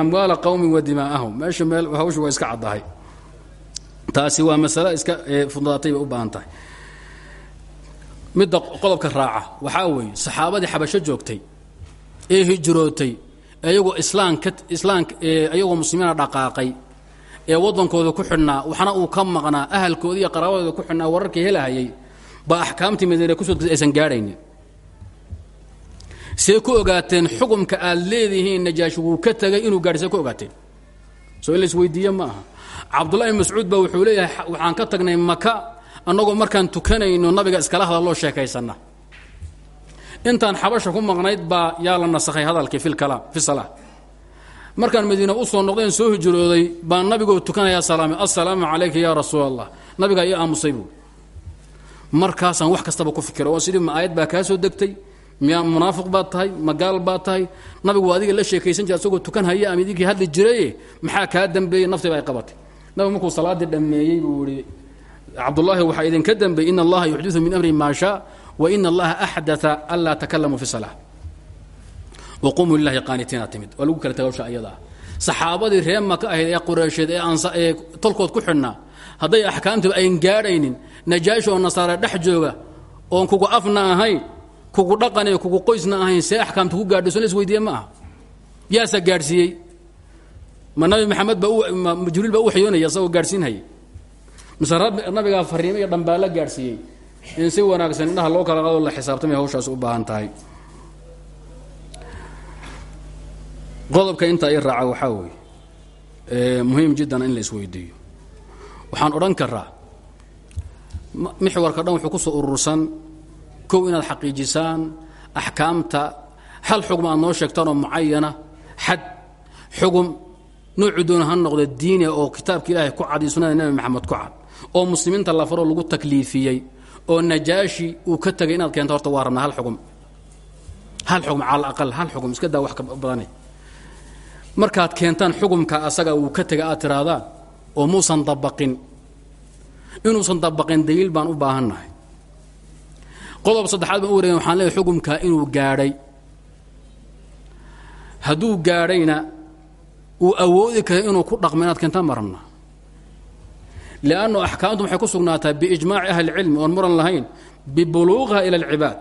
amwaala qowmi wa dimaa'ahum meesha meel hawsha waa iska caddahay taasi waa masale iska fudaatay bay u baahan tahay midda qodobka raaca waxaa weeye saxaabadii xabasho joogtay ee hijrootay iyagoo islaamka islaam iyagoo muslimiina dhaqaaqay ee waddankooda ku xidhnaa waxna uu ka maqnaa ahalkooda iyo qaraabadooda ku xidhnaa wararkii helahayay baa axkaamtii madiina ku soo degtay aysan gaadhaynin. See ku ogaateen xukumka aad leedihiin najaashi wuu ka tegay inuu gaadhay see ku ogaateen. Soo in la isweydiiye ma aha. Cabdullahi mascuud baa wuxuu leeyahay waxaan ka tagnay maka annagoo markaan tukanayno nabiga iskala hadalloo sheekaysanna intaan xabasha ku maqnayd baa yaa la nasakhay hadalkii filkalaam fi salaa markaan madiina u soo noqdeen soo hijrooday baan nabigoo tukanayaa salaamay assalaamu calayka yaa rasuul allah nabigaa ii aamusay buu. Markaasaan wax kastaba ku fikira sidii aayad baa kaa soo degtay miyaa munaafiq baad tahay ma baad tahay. Nabigu waa adiga la sheekaysan jira asagoo tukan ama idinkii hadli jiraye maxaa kaa dambeeyey? Naftiba ay qabatay. Nabigu markuu salaaddii dhammeeyey buu ihi cabdullaahi waxaa idinka dambeeyey in allaha yuxdiu min amri maa shaa wa ina allaha axdaa anlaa takalamuu fi salaa waqumuu lilahi qaanitiina timid waa lagu kala tagawsha ayadaa saxaabadii ree maka ahayd ee qureysheed ee tolkood ku xidhnaa hadday axkaamtiba ayn gaadhaynin najaashi oo nasaare dhex jooga oon kugu afna ahayn kugu dhaqane kugu qoysna ahayn see axkaamta ku gaadhay soo la isweydiiye ma aha yaasa gaadhsiiyey ma nabi maxamed baa jibriil baa u waxyoonaya isagoo gaadhsiinhaya mise nabigaa fariimo iyo dhambaalla gaadhsiiyey in si wanaagsan indhaha loo kala qaado la xisaabtamay u baahan qodobka intaa i raaca waxaa weeye muhiim jiddan in la isweydiiyo. Waxaan odhan karaa mixwarka dhan wuxuu ku soo urursan kow inaad xaqiijisaan axkaamta hal xugum noo sheegtaan oo mucayana xad xugum noocu doona ha noqda oo kitaabka ilaahay ku cad iyo sunnada nebi maxamed ku cad oo muslimiinta la faroo lagu takliifiyey oo najaashi uu ka tegay inaad keento horta waa hal xugum. Hal xugum cala aqal hal xugum iska daa wax ka badane markaad keentaan xugumka asaga uu ka tegay aad tirahdaan oo muusan dabaqin inuusan dabaqin daliil baan u baahannahay. Qodob saddexaad baan u wareegay waxaan leeyahay xukumkaa inuu gaadhay. Hadduu gaadhayna uu awoodi karay inuu ku dhaqmo inaad keentaan ma rabnaa liannu axkaamtu waxay ku sugnaataa biijmaaci ahli oon muran lahayn bibuluuqiha ila alcibaad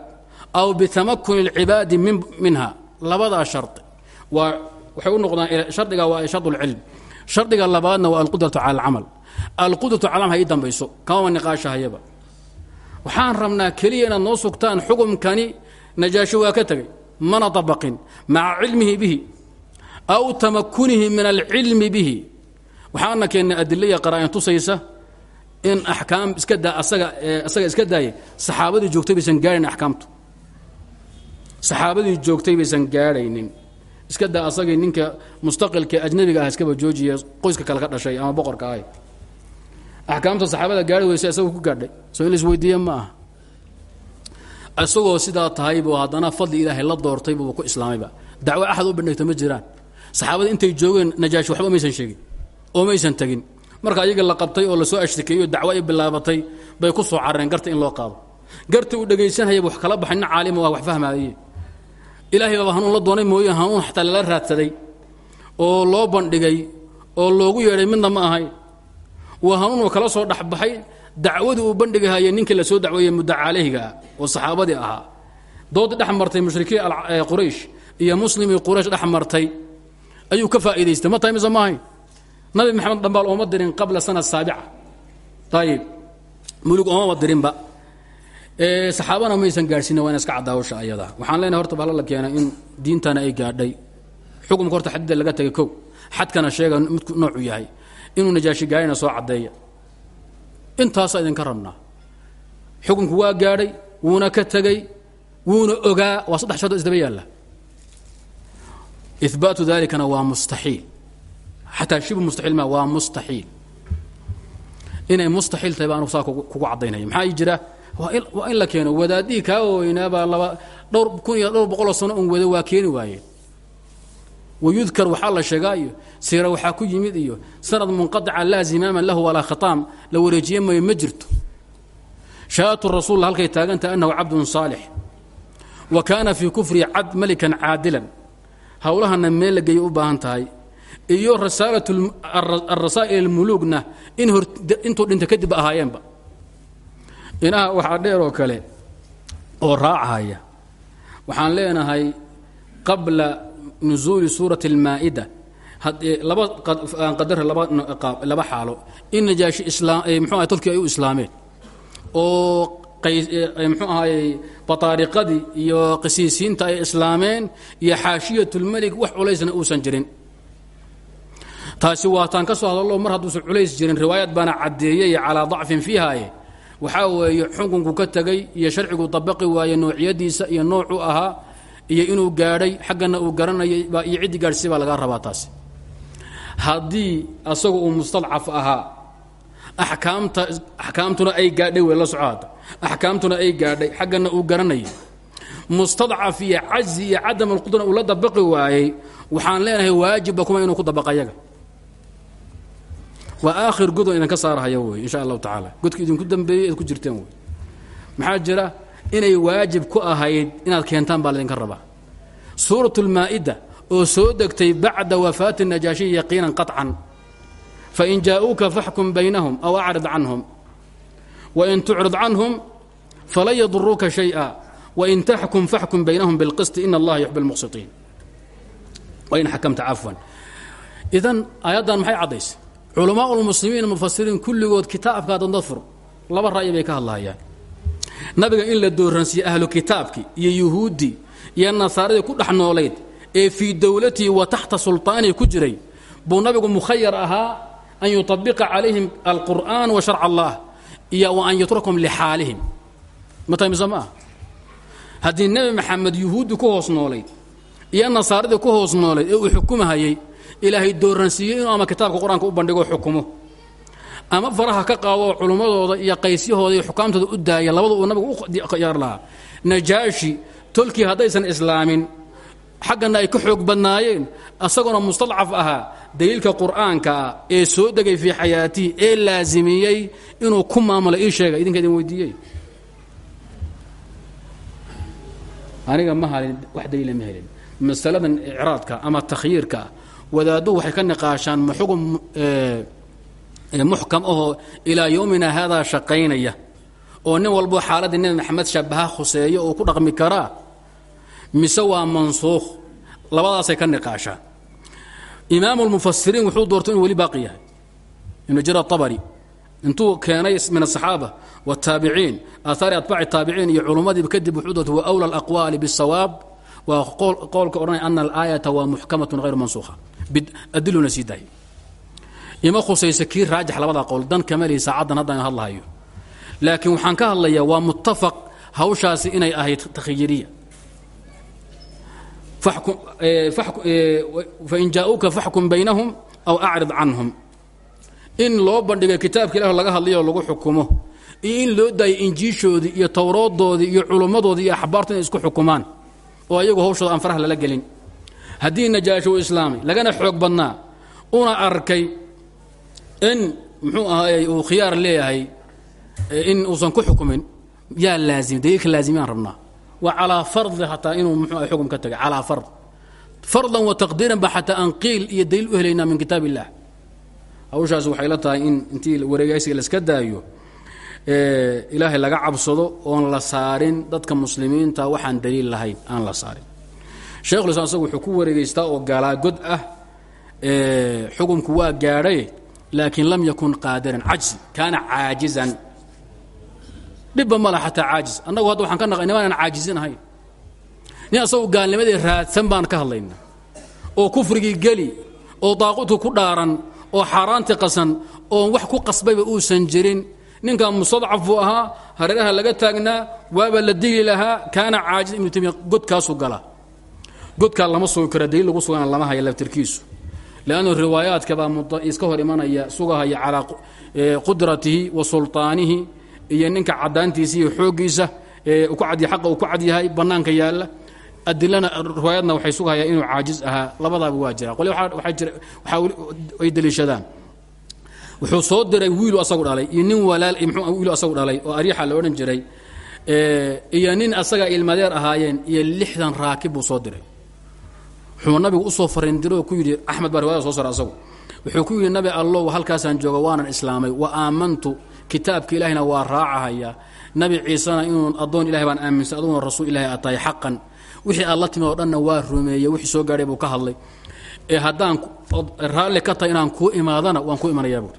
aw bitamakuni alcibaadi minha. Labadaa shardi waa waxay u noqdaan shardiga waa shard lcilm shardiga labaadna waa alqudratu cala alcamal. Alqudratu cala amal ha ii dambayso. Kamama niqaashahayaba waxaan rabnaa keliya inaad noo sugtaan xukumkani najaashi waa ka tegay mana dabaqin. Maca cilmihi bihi aw tamakunihi min alcilmi bihi. Waxaana keennay adilaya qaraa'in tusaysa in axkaam iska daa asaga asaga iska daaya saxaabadii joogtay baysan gaadhayn axkaamtu. Saxaabadii joogtay baysan gaadhaynin iska daa asagii ninka mustaqilka ajnabiga ah iskaba joojiya qoyska kale ka dhashay ama boqorka ahay. Axkaamta saxaabada gaari weysa isagoo ku gaadhay soo in la isweydiiye ma aha. Isagoo sidaa tahay buu haddana fadli ilaahay la doortay buuba ku islaamayba dacwo axad u bandhigta ma jiraan. Saxaabada intay joogeen najaashi waxba maysan sheegin oo maysan tegin marka ayaga la qabtay oo la soo ashrikeeyo dacwo ay bilaabatay bay ku soo carareen garta in loo qaado. Garta uu dhegaysanhayaba wax kala baxay caalima waa wax fahmaaye ilaahay baaba hanuun la doonay mooye hanuun xataa lala raadsaday oo loo bandhigay oo loogu yeedhay midna ma ahayn waa hanuunuu kala soo dhexbaxay dacwadii uu bandhigahayay ninkii la soo dacweeyey mudda caleyhiga ah oo saxaabadii ahaa. Doodii dhex martay mushrikiin quraysh iyo muslimii quraysh dhex martay. Ayuu ka faa'iidaystay. Ma tahay mise ma ahayn nabi maxamed dhambaal ooma dirin qabla sana saabica. Ayib mulug oomaba dirinba saxaabana maysan gaadhsiina waa ina iska caddaawasha ayada. Waxaan leenahay horta bala la keenay in diintana ay gaadhay. Xukumka horta xadida laga tegay kow. Xadkana sheega midku noocu yahay. Inuu najaashi gaadhayna soo caddeeya. Intaasaa idinka rabnaa. Xukumku waa gaadhay wuuna ka tegey wuuna ogaa waa saddex shado isdaba yaalla. Ihbaatu dalikana waa mustaxiil. Xataa shibu mustaxiil ma waa mustaxiil. Inay mustaxiil tahay baa anugu saa kugu caddaynaya maxaa jira waa in la keeno wadaadihii kaa weynaabaa laba dhowr kun iyo dhowr boqoloo sano un wada waa keeni waayeen wayudkar waxaa la sheegaa iyo siira waxaa ku yimid iyo sanad munqaطica laa zimaaman lahu walaa khataam la wareejiye mayo ma jirto shahaadatu rasuul halkay taagantaha annahu cabdun saalix wa kaana fii kufri cad melikan caadilan howlahana meel la geeya u baahan tahay iyo rasaalat arasaa'il almuluugna in intuu dhinta kadib ahaayeenba inaha waxaa dheer oo kale oo raacahaya waxaan leenahay qabla nusuuli suurati اlmaa'ida laba qadara laba xaalo in najaashi mxuu ahay tolkii ay u islaameen oo mxuu ahaayey bataariqadii iyo qisiisiinta ay islaameen iyo xaashiyatulmelik wax culaysna uusan jirin. Taasi waataan ka soo hadallo mar hadduusan culays jirin riwaayaad baana caddeeyey calaa dacfin fiihaye waxaa weeye xukunku ka tegey iyo sharcigu dabaqi waaye noociyadiisa iyo noocuu ahaa iyo inuu gaadhay xaggana uu garanayay iyo ciddii gaadhsii baa lagaa rabaa taasi. Haddii asagu uu mustadcaf ahaa akaamta axkaamtuna ay gaadhay wey la socoada axkaamtuna ay gaadhay xaggana uu garanayay. Mustadcaf iyo cazi iyo cadam alqudra uu la dabaqi waayey waxaan leenahay waajibba kuma inuu ku dabaqa yaga waa aakhir godon idinka saarahaya wey insha allahu tacaala godki idinku dambeeyey eed ku jirteen wey maxaa jira inay waajib ku ahayd inaad keentaan baa laydinka rabaa suurat lmaa'ida oo soo degtay bacda wafaati najaashiyi yaqiinan qaطcan fain jaa'uuka faxkum baynahum aw acrid canhum wain tucrid canhum falan yaduruuka shayئa wain taxkum faxkum baynahum biاlqisti in allaha yuxbi اlmuqsiطiin wain xakamta cafwan idan aayaddan maxay caddaysay culamaa lmuslimiin mufasiriin kulligood kitaabkaa danda fur laba ra'yi bay ka hadlahayaan nabiga in la dooransiiye ahlu kitaabkii iyo yuhuuddii iyo nasaaradii ku dhex noolayd ee fii dowlatihi wa taxta sulطaanihi ku jiray buu nabigu mukhayar ahaa an yutabiqa calayhim alqur'aan wa sharc allah iyo wa an yutrakahum lixaalihim. Matmise ma ah haddii nebi maxamed yuhuuddi ku hoos noolayd iyo nasaaradii ku hoos noolayd ee uu xukumahayey ilaahay dooransiiyey inuu ama kitaabka qur'aanka u bandhigo xukumo. Ama faraha ka qaado culummadooda iyo qaysyahooda iyo xukaamtooda u daaya labada uu nabigu u yaar lahaa. Najaashi tolkii haddaysan islaamin xaggana ay ka xoog badnaayeen asagoona mustadcaf ahaa daliilka qur'aankaa ee soo degay fii xayaatihi ee laasimiyey inuu ku maamulo ii sheega idinka idin weydiiyey. Aniga ma halin wax daliila ma helin. Masaladan icraadka ama takhyiirka wadaadduhu waxay ka niqaashaan ma xugum muxkam ahoo ilaa yowmina haadaa shaqaynaya oo nin walbo xaaladii nebi maxamed shabaha khuseeyo oo ku dhaqmi karaa mise waa mansuukh? Labadaasay ka niqaashaan imaamu lmufasiriin wuxuu doortay inuu weli baaqi yahay. Ibnu jara abari intuu keenay min asaxaaba wataabiciin aahaari atbaaci taabiciin iyo culumadiiba kadib wuxuu doortay wa wla alaqwaali bisawaab waa qowlka odhanaya ana alaayata waa muxkamatun hayru mansuukha. Adiluna sii dahay ima khusaysa kii raajix labada qowl dan kamalihi saacaddan haddaan hadlahayo. Laakiin waxaan ka hadlayaa waa muttafaq hawshaasi inay ahayd takhyiiriya fain jaa'uuka faxkum baynahum aw acrid canhum. In loo bandhigay kitaabka ilah laga hadlayo lagu xukumo. Iyo in loo daayay injiishoodii iyo towroodoodii iyo culummadoodii iyo axbaartu inay isku xukumaan oo ayagu hawshooda aan faraha lala gelin. Haddii najaashi u islaamay lagana xoog badnaa una arkay in muxuu ahaayey uu khiyaar leeyahay in uusan ku xukumin yaa laazim daliilka laazimiyaan rabnaa. Waa calaa fardi hataa inuu muxuu xukum ka tagay calaa fard. Fardan wa taqdiiran ba xataa aan qiil u helaynaa min kitaab illah waxay la tahay in intii wareegaysiga la iska daayo ilaahay laga cabsado oon la saarin dadka muslimiinta waxaan daliil lahayn aan la saarin. Sheikhulislam isagu wuxuu ku wareegeystaa oo galaagod ah xukumku waa gaadhay laakiin lam yakun qaadiran cajzi kaana caajizan. Dhibba mala xataa caajiz. Annagu hadda waxaan ka naqay nimaanaan caajizin ahayn. Nin asagu gaalnimadii raadsan baan ka hadlayna oo kufrigii geli oo daaquudku ku dhaaran oo xaaraanti qasan oon wax ku qasbayba uusan jirin ninkan mustadcaf buu ahaa hareeraha laga taagnaa waaba la dili lahaa kaana caajiz ibnu taymiya godkaasuu gala. Godkaa lama sugi karo lagu sugana lama haya laftirkiisu. Lannu riwaayaadka baa iska hor imanaya sugahaya calaa qudratihi wa sulطaanihi iyo ninka cadaantiisa iyo xooggiisa aqa uu ku cadyahay banaanka yaalla. Adilana riwaayadna waxay sugahayaan inuu caajiz ahaa labadaaba waa jira qole ay deliishadaan wuxuu soo diray wiilu asagu dhalay iyo nin walaal wiilu asagu dhalay oo aryaxa la odhan jiray iyo nin asaga ilmadeer ahaayeen iyo lixdan raakib buu soo diray. Wuxuu nabigu u soo fariindiro ku yidhi axmed baa riwayada soo sara asagu. Wuxuu ku yidhi nabi allow halkaasaan jooga waanan islaamay. Wa aamantu kitaabka ilahina waa raacahaya. Nabi ciisena inuu addoon ilahay baan aaminsan aduguna rasuul ilahay aad xaqan. Wixii aad la timid oo dhanna waa rumeeyey wixii soo gaadhay buu ka hadlay. Ee haddaan raalli ka tahay inaan kuu imaadana waan ku imanayaa buuri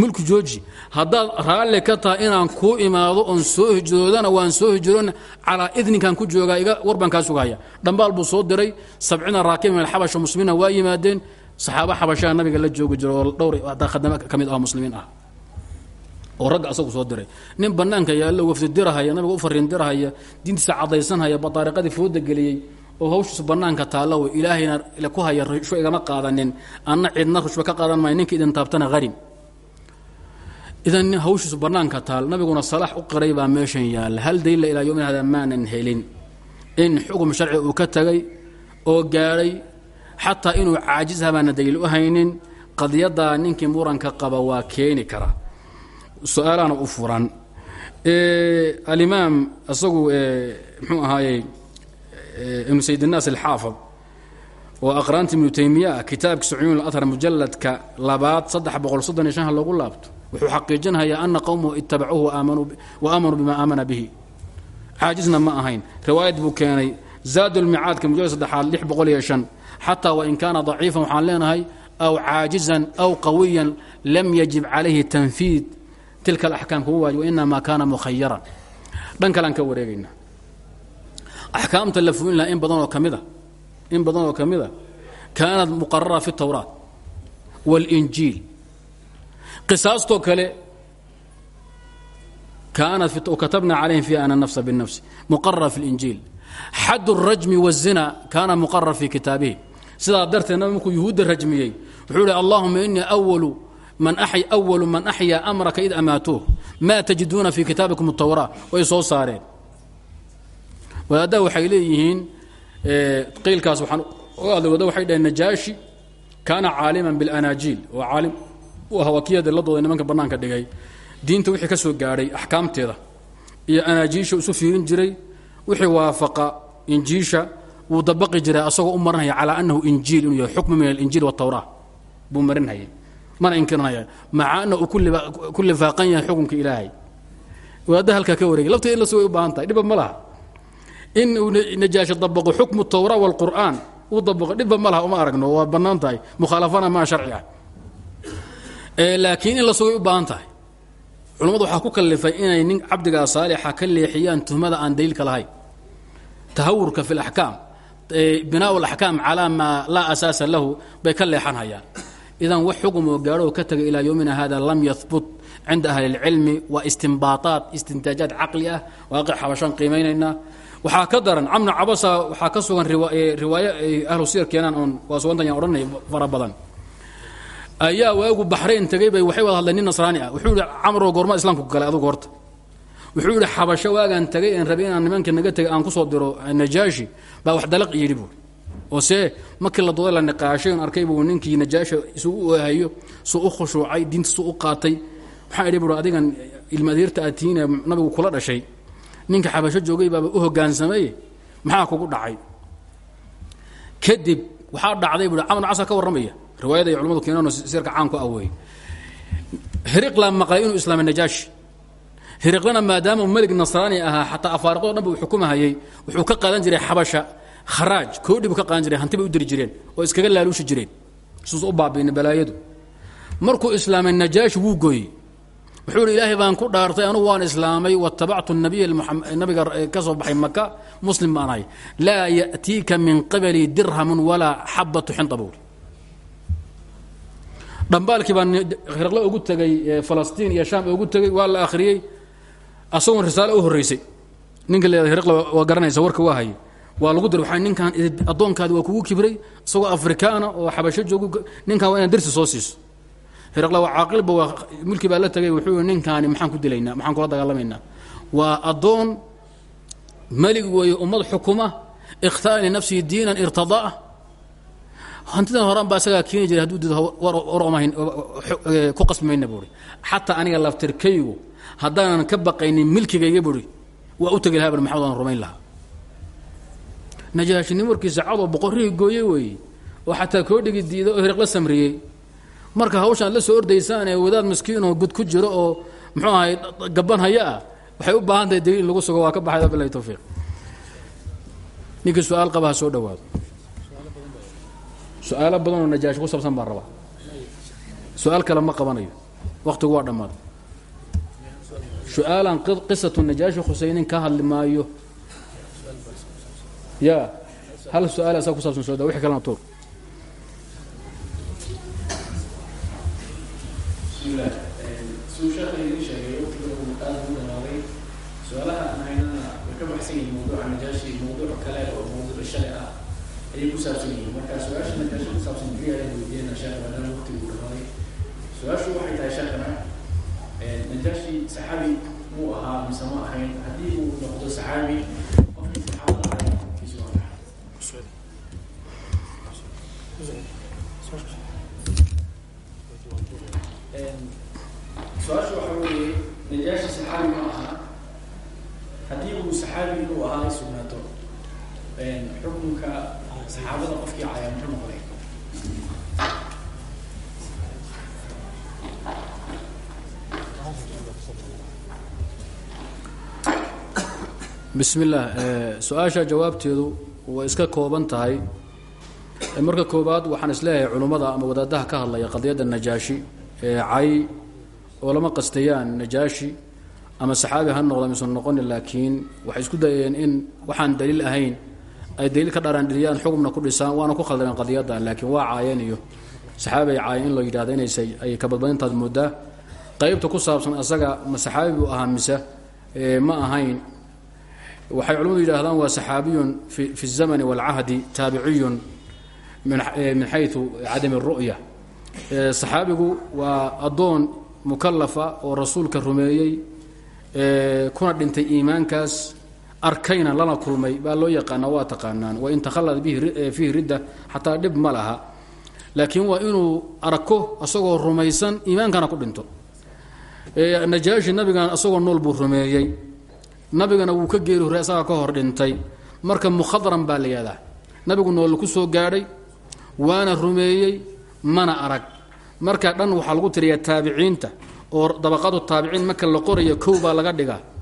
mulku jooji. Haddaad raalli ka tahay inaan kuu imaado oon soo hijroodana waan soo hijroona calaa idninkaan ku joogaa iga war baan kaa dhambaal buu soo diray sabciina raakib min alxabasha muslimiina waa yimaadeen. Saxaabo xabashaa nabiga la joogi jiro oo dhowr khadamo ka mid ah muslimiin ah. Oo ragga asagu soo diray. Nin bannaanka yaallo wafdi dirahaya nabiga u fariin dirahaya diintiisa caddaysanhaya badaariqadii fooda geliyey oo hawshiisu bannaanka taallo wey ilaahayna ku haya rushbo igama qaadanin. Anna cidna rushbo ka qaadan maayo ninka idin taabtana harim idan hawshiisu bannaanka taal nabiguna salaax u qiray baa meeshan yaalla hal dayla ilaa yowmin hada maanan helin in xukun sharci uu ka tagay oo gaadhay xataa inuu caajizha baana daliil u haynin qadiyaddaa ninkii muranka qaba waa keeni kara su-aalaana u furan alimaam isagu mxuu ahaayey ibnu sayd الnaas alxaafid oo aqraanta ibnu taymiya ah kitaabkiisa cuyuun اlathar mujaladka labaad saddex boqol soddon iyo shan lagu laabto wuxuu xaqiijinayaa ana qowmuhu itabacuuhu wa aamanuu bima aamana bihi. Caajizna ma ahayn. Riwaayad buu keenay zaad lmicaadka mujalad saddexaad lix boqol iyo shan xataa wain kaana daciifan waxaan leenahay aw caajizan aw qawiyan lam yajib calayhi tanfiid. Tilka alaxkaam kuma waajib inamaa kaana mukhayaran dhan kalean ka wareegaynaa axkaamta la fulin laha in badan oo ka in badan oo ka mida kaanat muqarara fi اtawraat wاlinjiil qisaasto kale kaanat katabna alayhim fi ana nafsa binafsi muqarar fi linjiil xad rajmi wazina kaana muqarar fi kitaabihi. Sidaa dartee nabi markuu yuhuudda wuxuu ihi allahuma inii walu man awalu man axyaa amraka id amaatuuh. Maa tajiduuna fii kitaabikum atawraa way soo saareen. Wadaaddaha waxay leeyihiin qiilkaas waxaan oga hadlay wadaad waxay dhaheen najaashi kaana caaliman biاlanaajiil oo caalim u ah wakiyada ladooda nimanka bannaanka dhigay. Diinta wixii ka soo gaadhay axkaamteeda iyo anaajiisha isu fiirin jiray wixii waafaqa injiisha wuu dabaqi jiray asagoo u marinhaya calaa annahu injiil inuu yahay xukmu min alinjiil waatawraa buu marinhayay mana inkirinaya maca ana uu ku lifaaqan yahay xukunka ilaahay. Wadaadda halkaa ka wareegay lafteeda in la sugay u tahay dhibba ma in uu najaashi dabaqo xukmu tawra wاlqur'aan uu dabaqo dhibba ma uma aragno waa bannaan tahay mukhaalafana maa sharci ah Eh, laakiin in la sugay u baahan tahay. Culammadu waxaa ku kalifay inay nin cabdigaa saalixa ka leexiyaan tuhmada aan daliilka lahayn. Tahawurka fi laxkaam eh, binaa alaxkaam calaa maa laa asaasa lahu bay ka leexanhayaan. Idan wax xugum oo gaadhoo ka taga ilaa yowmina hada lam yahbut cinda ahli اlcilmi waa istimbaaaat istintaajaad caqli ah waaqi xabashaan qiimaynaynaa waxaa ka daran camna cabasa waxaa ka sugan eh, riwaaye ahlu siyar keenaan oon waa sugantayaan odhanay fara badan ayaa waagu baxrayn tegay bay waxay wada hadleen nin nasraani ah. Wuxuu yihi camroo goorma islaamku galay adugu horta. Wuxuu yidhi xabasho waagaan tegay een rabay inaan nimanka naga tegay aan ku soo diro najaashi baa wax dalaq yidhi oo see markii la dooday la niqaashay on arkay buu ninkii najaasha isuu u suu u khushuucay diinta suu u qaatay. Waxaan idhi buuri adigan ilma adeerta aad tihiin ee nabigu kula dhashay. Ninka xabasho joogay baaba u hogaansamay maxaa kugu dhacay? Kadib waxaa dhacday buui camr casa ka warramaya riwaayada ay culamadu keenaano sirka caanku ah wey hiriqla maqlay inuu islaamay najaashi. Hiriqlana maadaama melig nasraani ahaa xataa afaariqdo dhan ba uu xukumahayey wuxuu ka qaadan jiray xabasha kharaaj koodhi buu ka qaadan jiray hanti bay u diri jireen oo iskaga laaluushi jireen. Suus u baabiina balaayadu. Markuu islaamay najaashi wuu gooyey. Wuxuu ihi ilaahay baan ku dhaartay anugu waan islaamay watabactu nabiy nabiga ka soo baxay maka muslim baan ahay. Laa ya'tiika min qibali dirhamun walaa xabatu xinta buuri dhambaalkii hiraqle ugu tegay falastiin iyo shaam ugu tegey waa la akhriyey. Asagoon risaale u horreysay. Ninka hiraqle waa garanaysa warka waa hayay. Waa lagu waxaa ninkan addoonkaadi waa kugu kibray isagoo afrikaana oo xabasho joogu ninkan waa inaad darsi soo siiso. Hiraqle waa caaqilba waa mulki baa la tegay wuxuu ninkaani maxaan ku dilaynaa maxaan kula dagaalamaynaa. Waa addoon melig weeye ummad xukuma ikhtaara linafsihi diinan irtidaa'ah hantidan horan baa isagaa keeni jiray hadduu dido war omahayn ku qasmayna buuri xataa aniga laftirkaygu haddaanan ka baqaynin milkigayga buuri waa u tegi lahaa bur maxamed waan rumayn lahaa. Najaashinin warkiisa cadoo boqorrihii gooye weeye oo xataa koodhigi diida oo hiriqla samriyey. Marka hawshaan la soo ordaysaan ee wadaad maskiinoo gud ku jiro oo muxuu ahay gaban haya ah waxay u baahan tahay daliil in lagu sugo waa ka baxayda bilahi tawfiiq. Ninkii su'aal qaba ha soo dhawaado su'aalo badan oo najaashi ku saabsan baan rabaa. Su'aal kale ma qabanayo. Waktigu waa dhammaaday su'aalan qisatu najaashi khusaynin ka hadli maayo. Ya hal su'aal ku saabsan soo da wixii kalena tuur bismillah suu sheekha idin sheegay waqtiga uu aada u dhamaaday su'aalaha aan haynana way ka baxsan yihiin mawduuca najaashi mawduuc kale oo mawduuc shale ah ayay ku saabsan yihiin marka su'aasha najaashi ku saabsan keliya ayaan weydiinaa sheekha maadaama waqtiga uu dhamaaday su'aashu waxay tahay sheekhana najaashi saxaabi muu ahaa mise ma ahayn. Haddii uu noqdo saxaabi qofkii saxaabada ahay kiisu waa maxay su'aasha waxa weeye najaashi saxaabi ma aha. Haddii uu saxaabi inuu ahaa ay sugnaato xukunka saxaabada qofkii caya muxuu noqday bismi illaah su'aasha jawaabteedu way iska kooban tahay marka koobaad waxaan is leeyahay culummada ama wadaadaha ka hadlaya qadiyadda najaashi ee cay oo lama qastayaan najaashi ama saxaabi ha noqda misan noqoni laakiin waxay isku dayeen in waxaan daliil ahayn ay daliil ka dharaandhiliyaan xugumna ku dhisaan waana ku khaldameen qadiyadda laakiin waa caayeen iyo saxaabi ay caayeen in loo yidhahda inaysay ay ka badbadintaad moodaa qaybta ku saabsan asaga ma saxaabi buu ahaa mise ma ahayn waxay culimmadu yidhahdaan waa saxaabiyun fi الzamani wاlcahdi taabiciyun min xayu cadam الru'ya saxaabigu waa addoon mukalafa oo rasuulka rumeeyey kuna dhintay iimaankaas arkayna lana kulmay baa loo yaqaanaa waa taqaanaan. Wain takhalad fiihi ridda xataa dhib ma laha. Laakiin waa inuu arko asagoo rumaysan iimaankana ku dhinto. Najaashi nabigan asagoo nool buu rumeeyey. Nabigana wuu ka geeri horey asagaa ka hor dhintay. Marka mukhadran baa la nabigu nool ku soo gaadhay waana rumeeyey mana arag. Marka dhan waxaa lagu tiriyaa taabiciinta oo dabaqadu taabiciin marka la qorayo kow laga dhigaa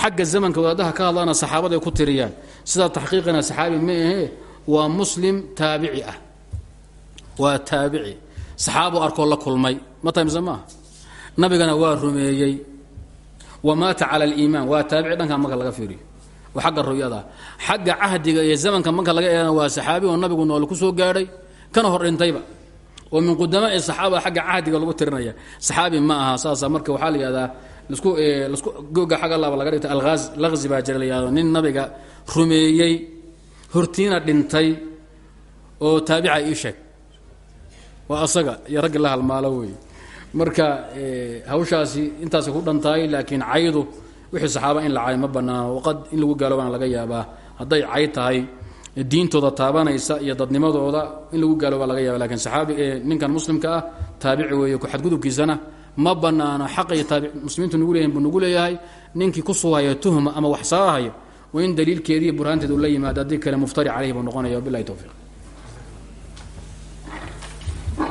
xagga zamanka wadaadaha ka hadlaana saxaabaday ku tiriyaan. Sidaa taxqiiqina saxaabi ma ahee waa muslim taabici ah. Waa taabici. Saxaabu arkoo la kulmay. Ma taymse maaha nabigana waa rumeeyey. Wamaata cala aliimaan. Waa taabici dhankaa marka laga fiiriyo. Waa xagga ruyada. Xagga cahdiga iyo zamanka marka laga eegana waa saxaabi oo nabigu nool ku soo gaadhay kana hor dhintayba. Oo min qudamaai saxaaba xagga cahdiga lagu tirinaya saxaabi ma aha. Saasa marka waxaa la yihahdaa lasku lasku googa xagga laaba laga dhigta alaz laqzi baa jira nin nabiga rumeeyey hortiina dhintay oo taabica ii sheeg. Waa asaga iyo raggi la halmaalo wey marka hawshaasi intaas ku dhantahay laakiin caydu wixii saxaaba in la cay ma banaano in lagu gaaloobana laga yaabaa. Hadday cay tahay diintooda taabanaysa iyo dadnimadooda in lagu gaalooba laga yaaba lakiin saxaabi ninkan muslimka ah taabici weeye ku xadgudubkiisana ma banaano xaqa iyo taabi muslimiintu nugu leeyahin buu nugu leeyahay. Ninkii ku suhaya tuhma ama wax saarahayo waa in daliilkeediiyo burhaanteeda u la yimaado haddii kale muftari caleyhi buu noqonaya wabilahi towfiiq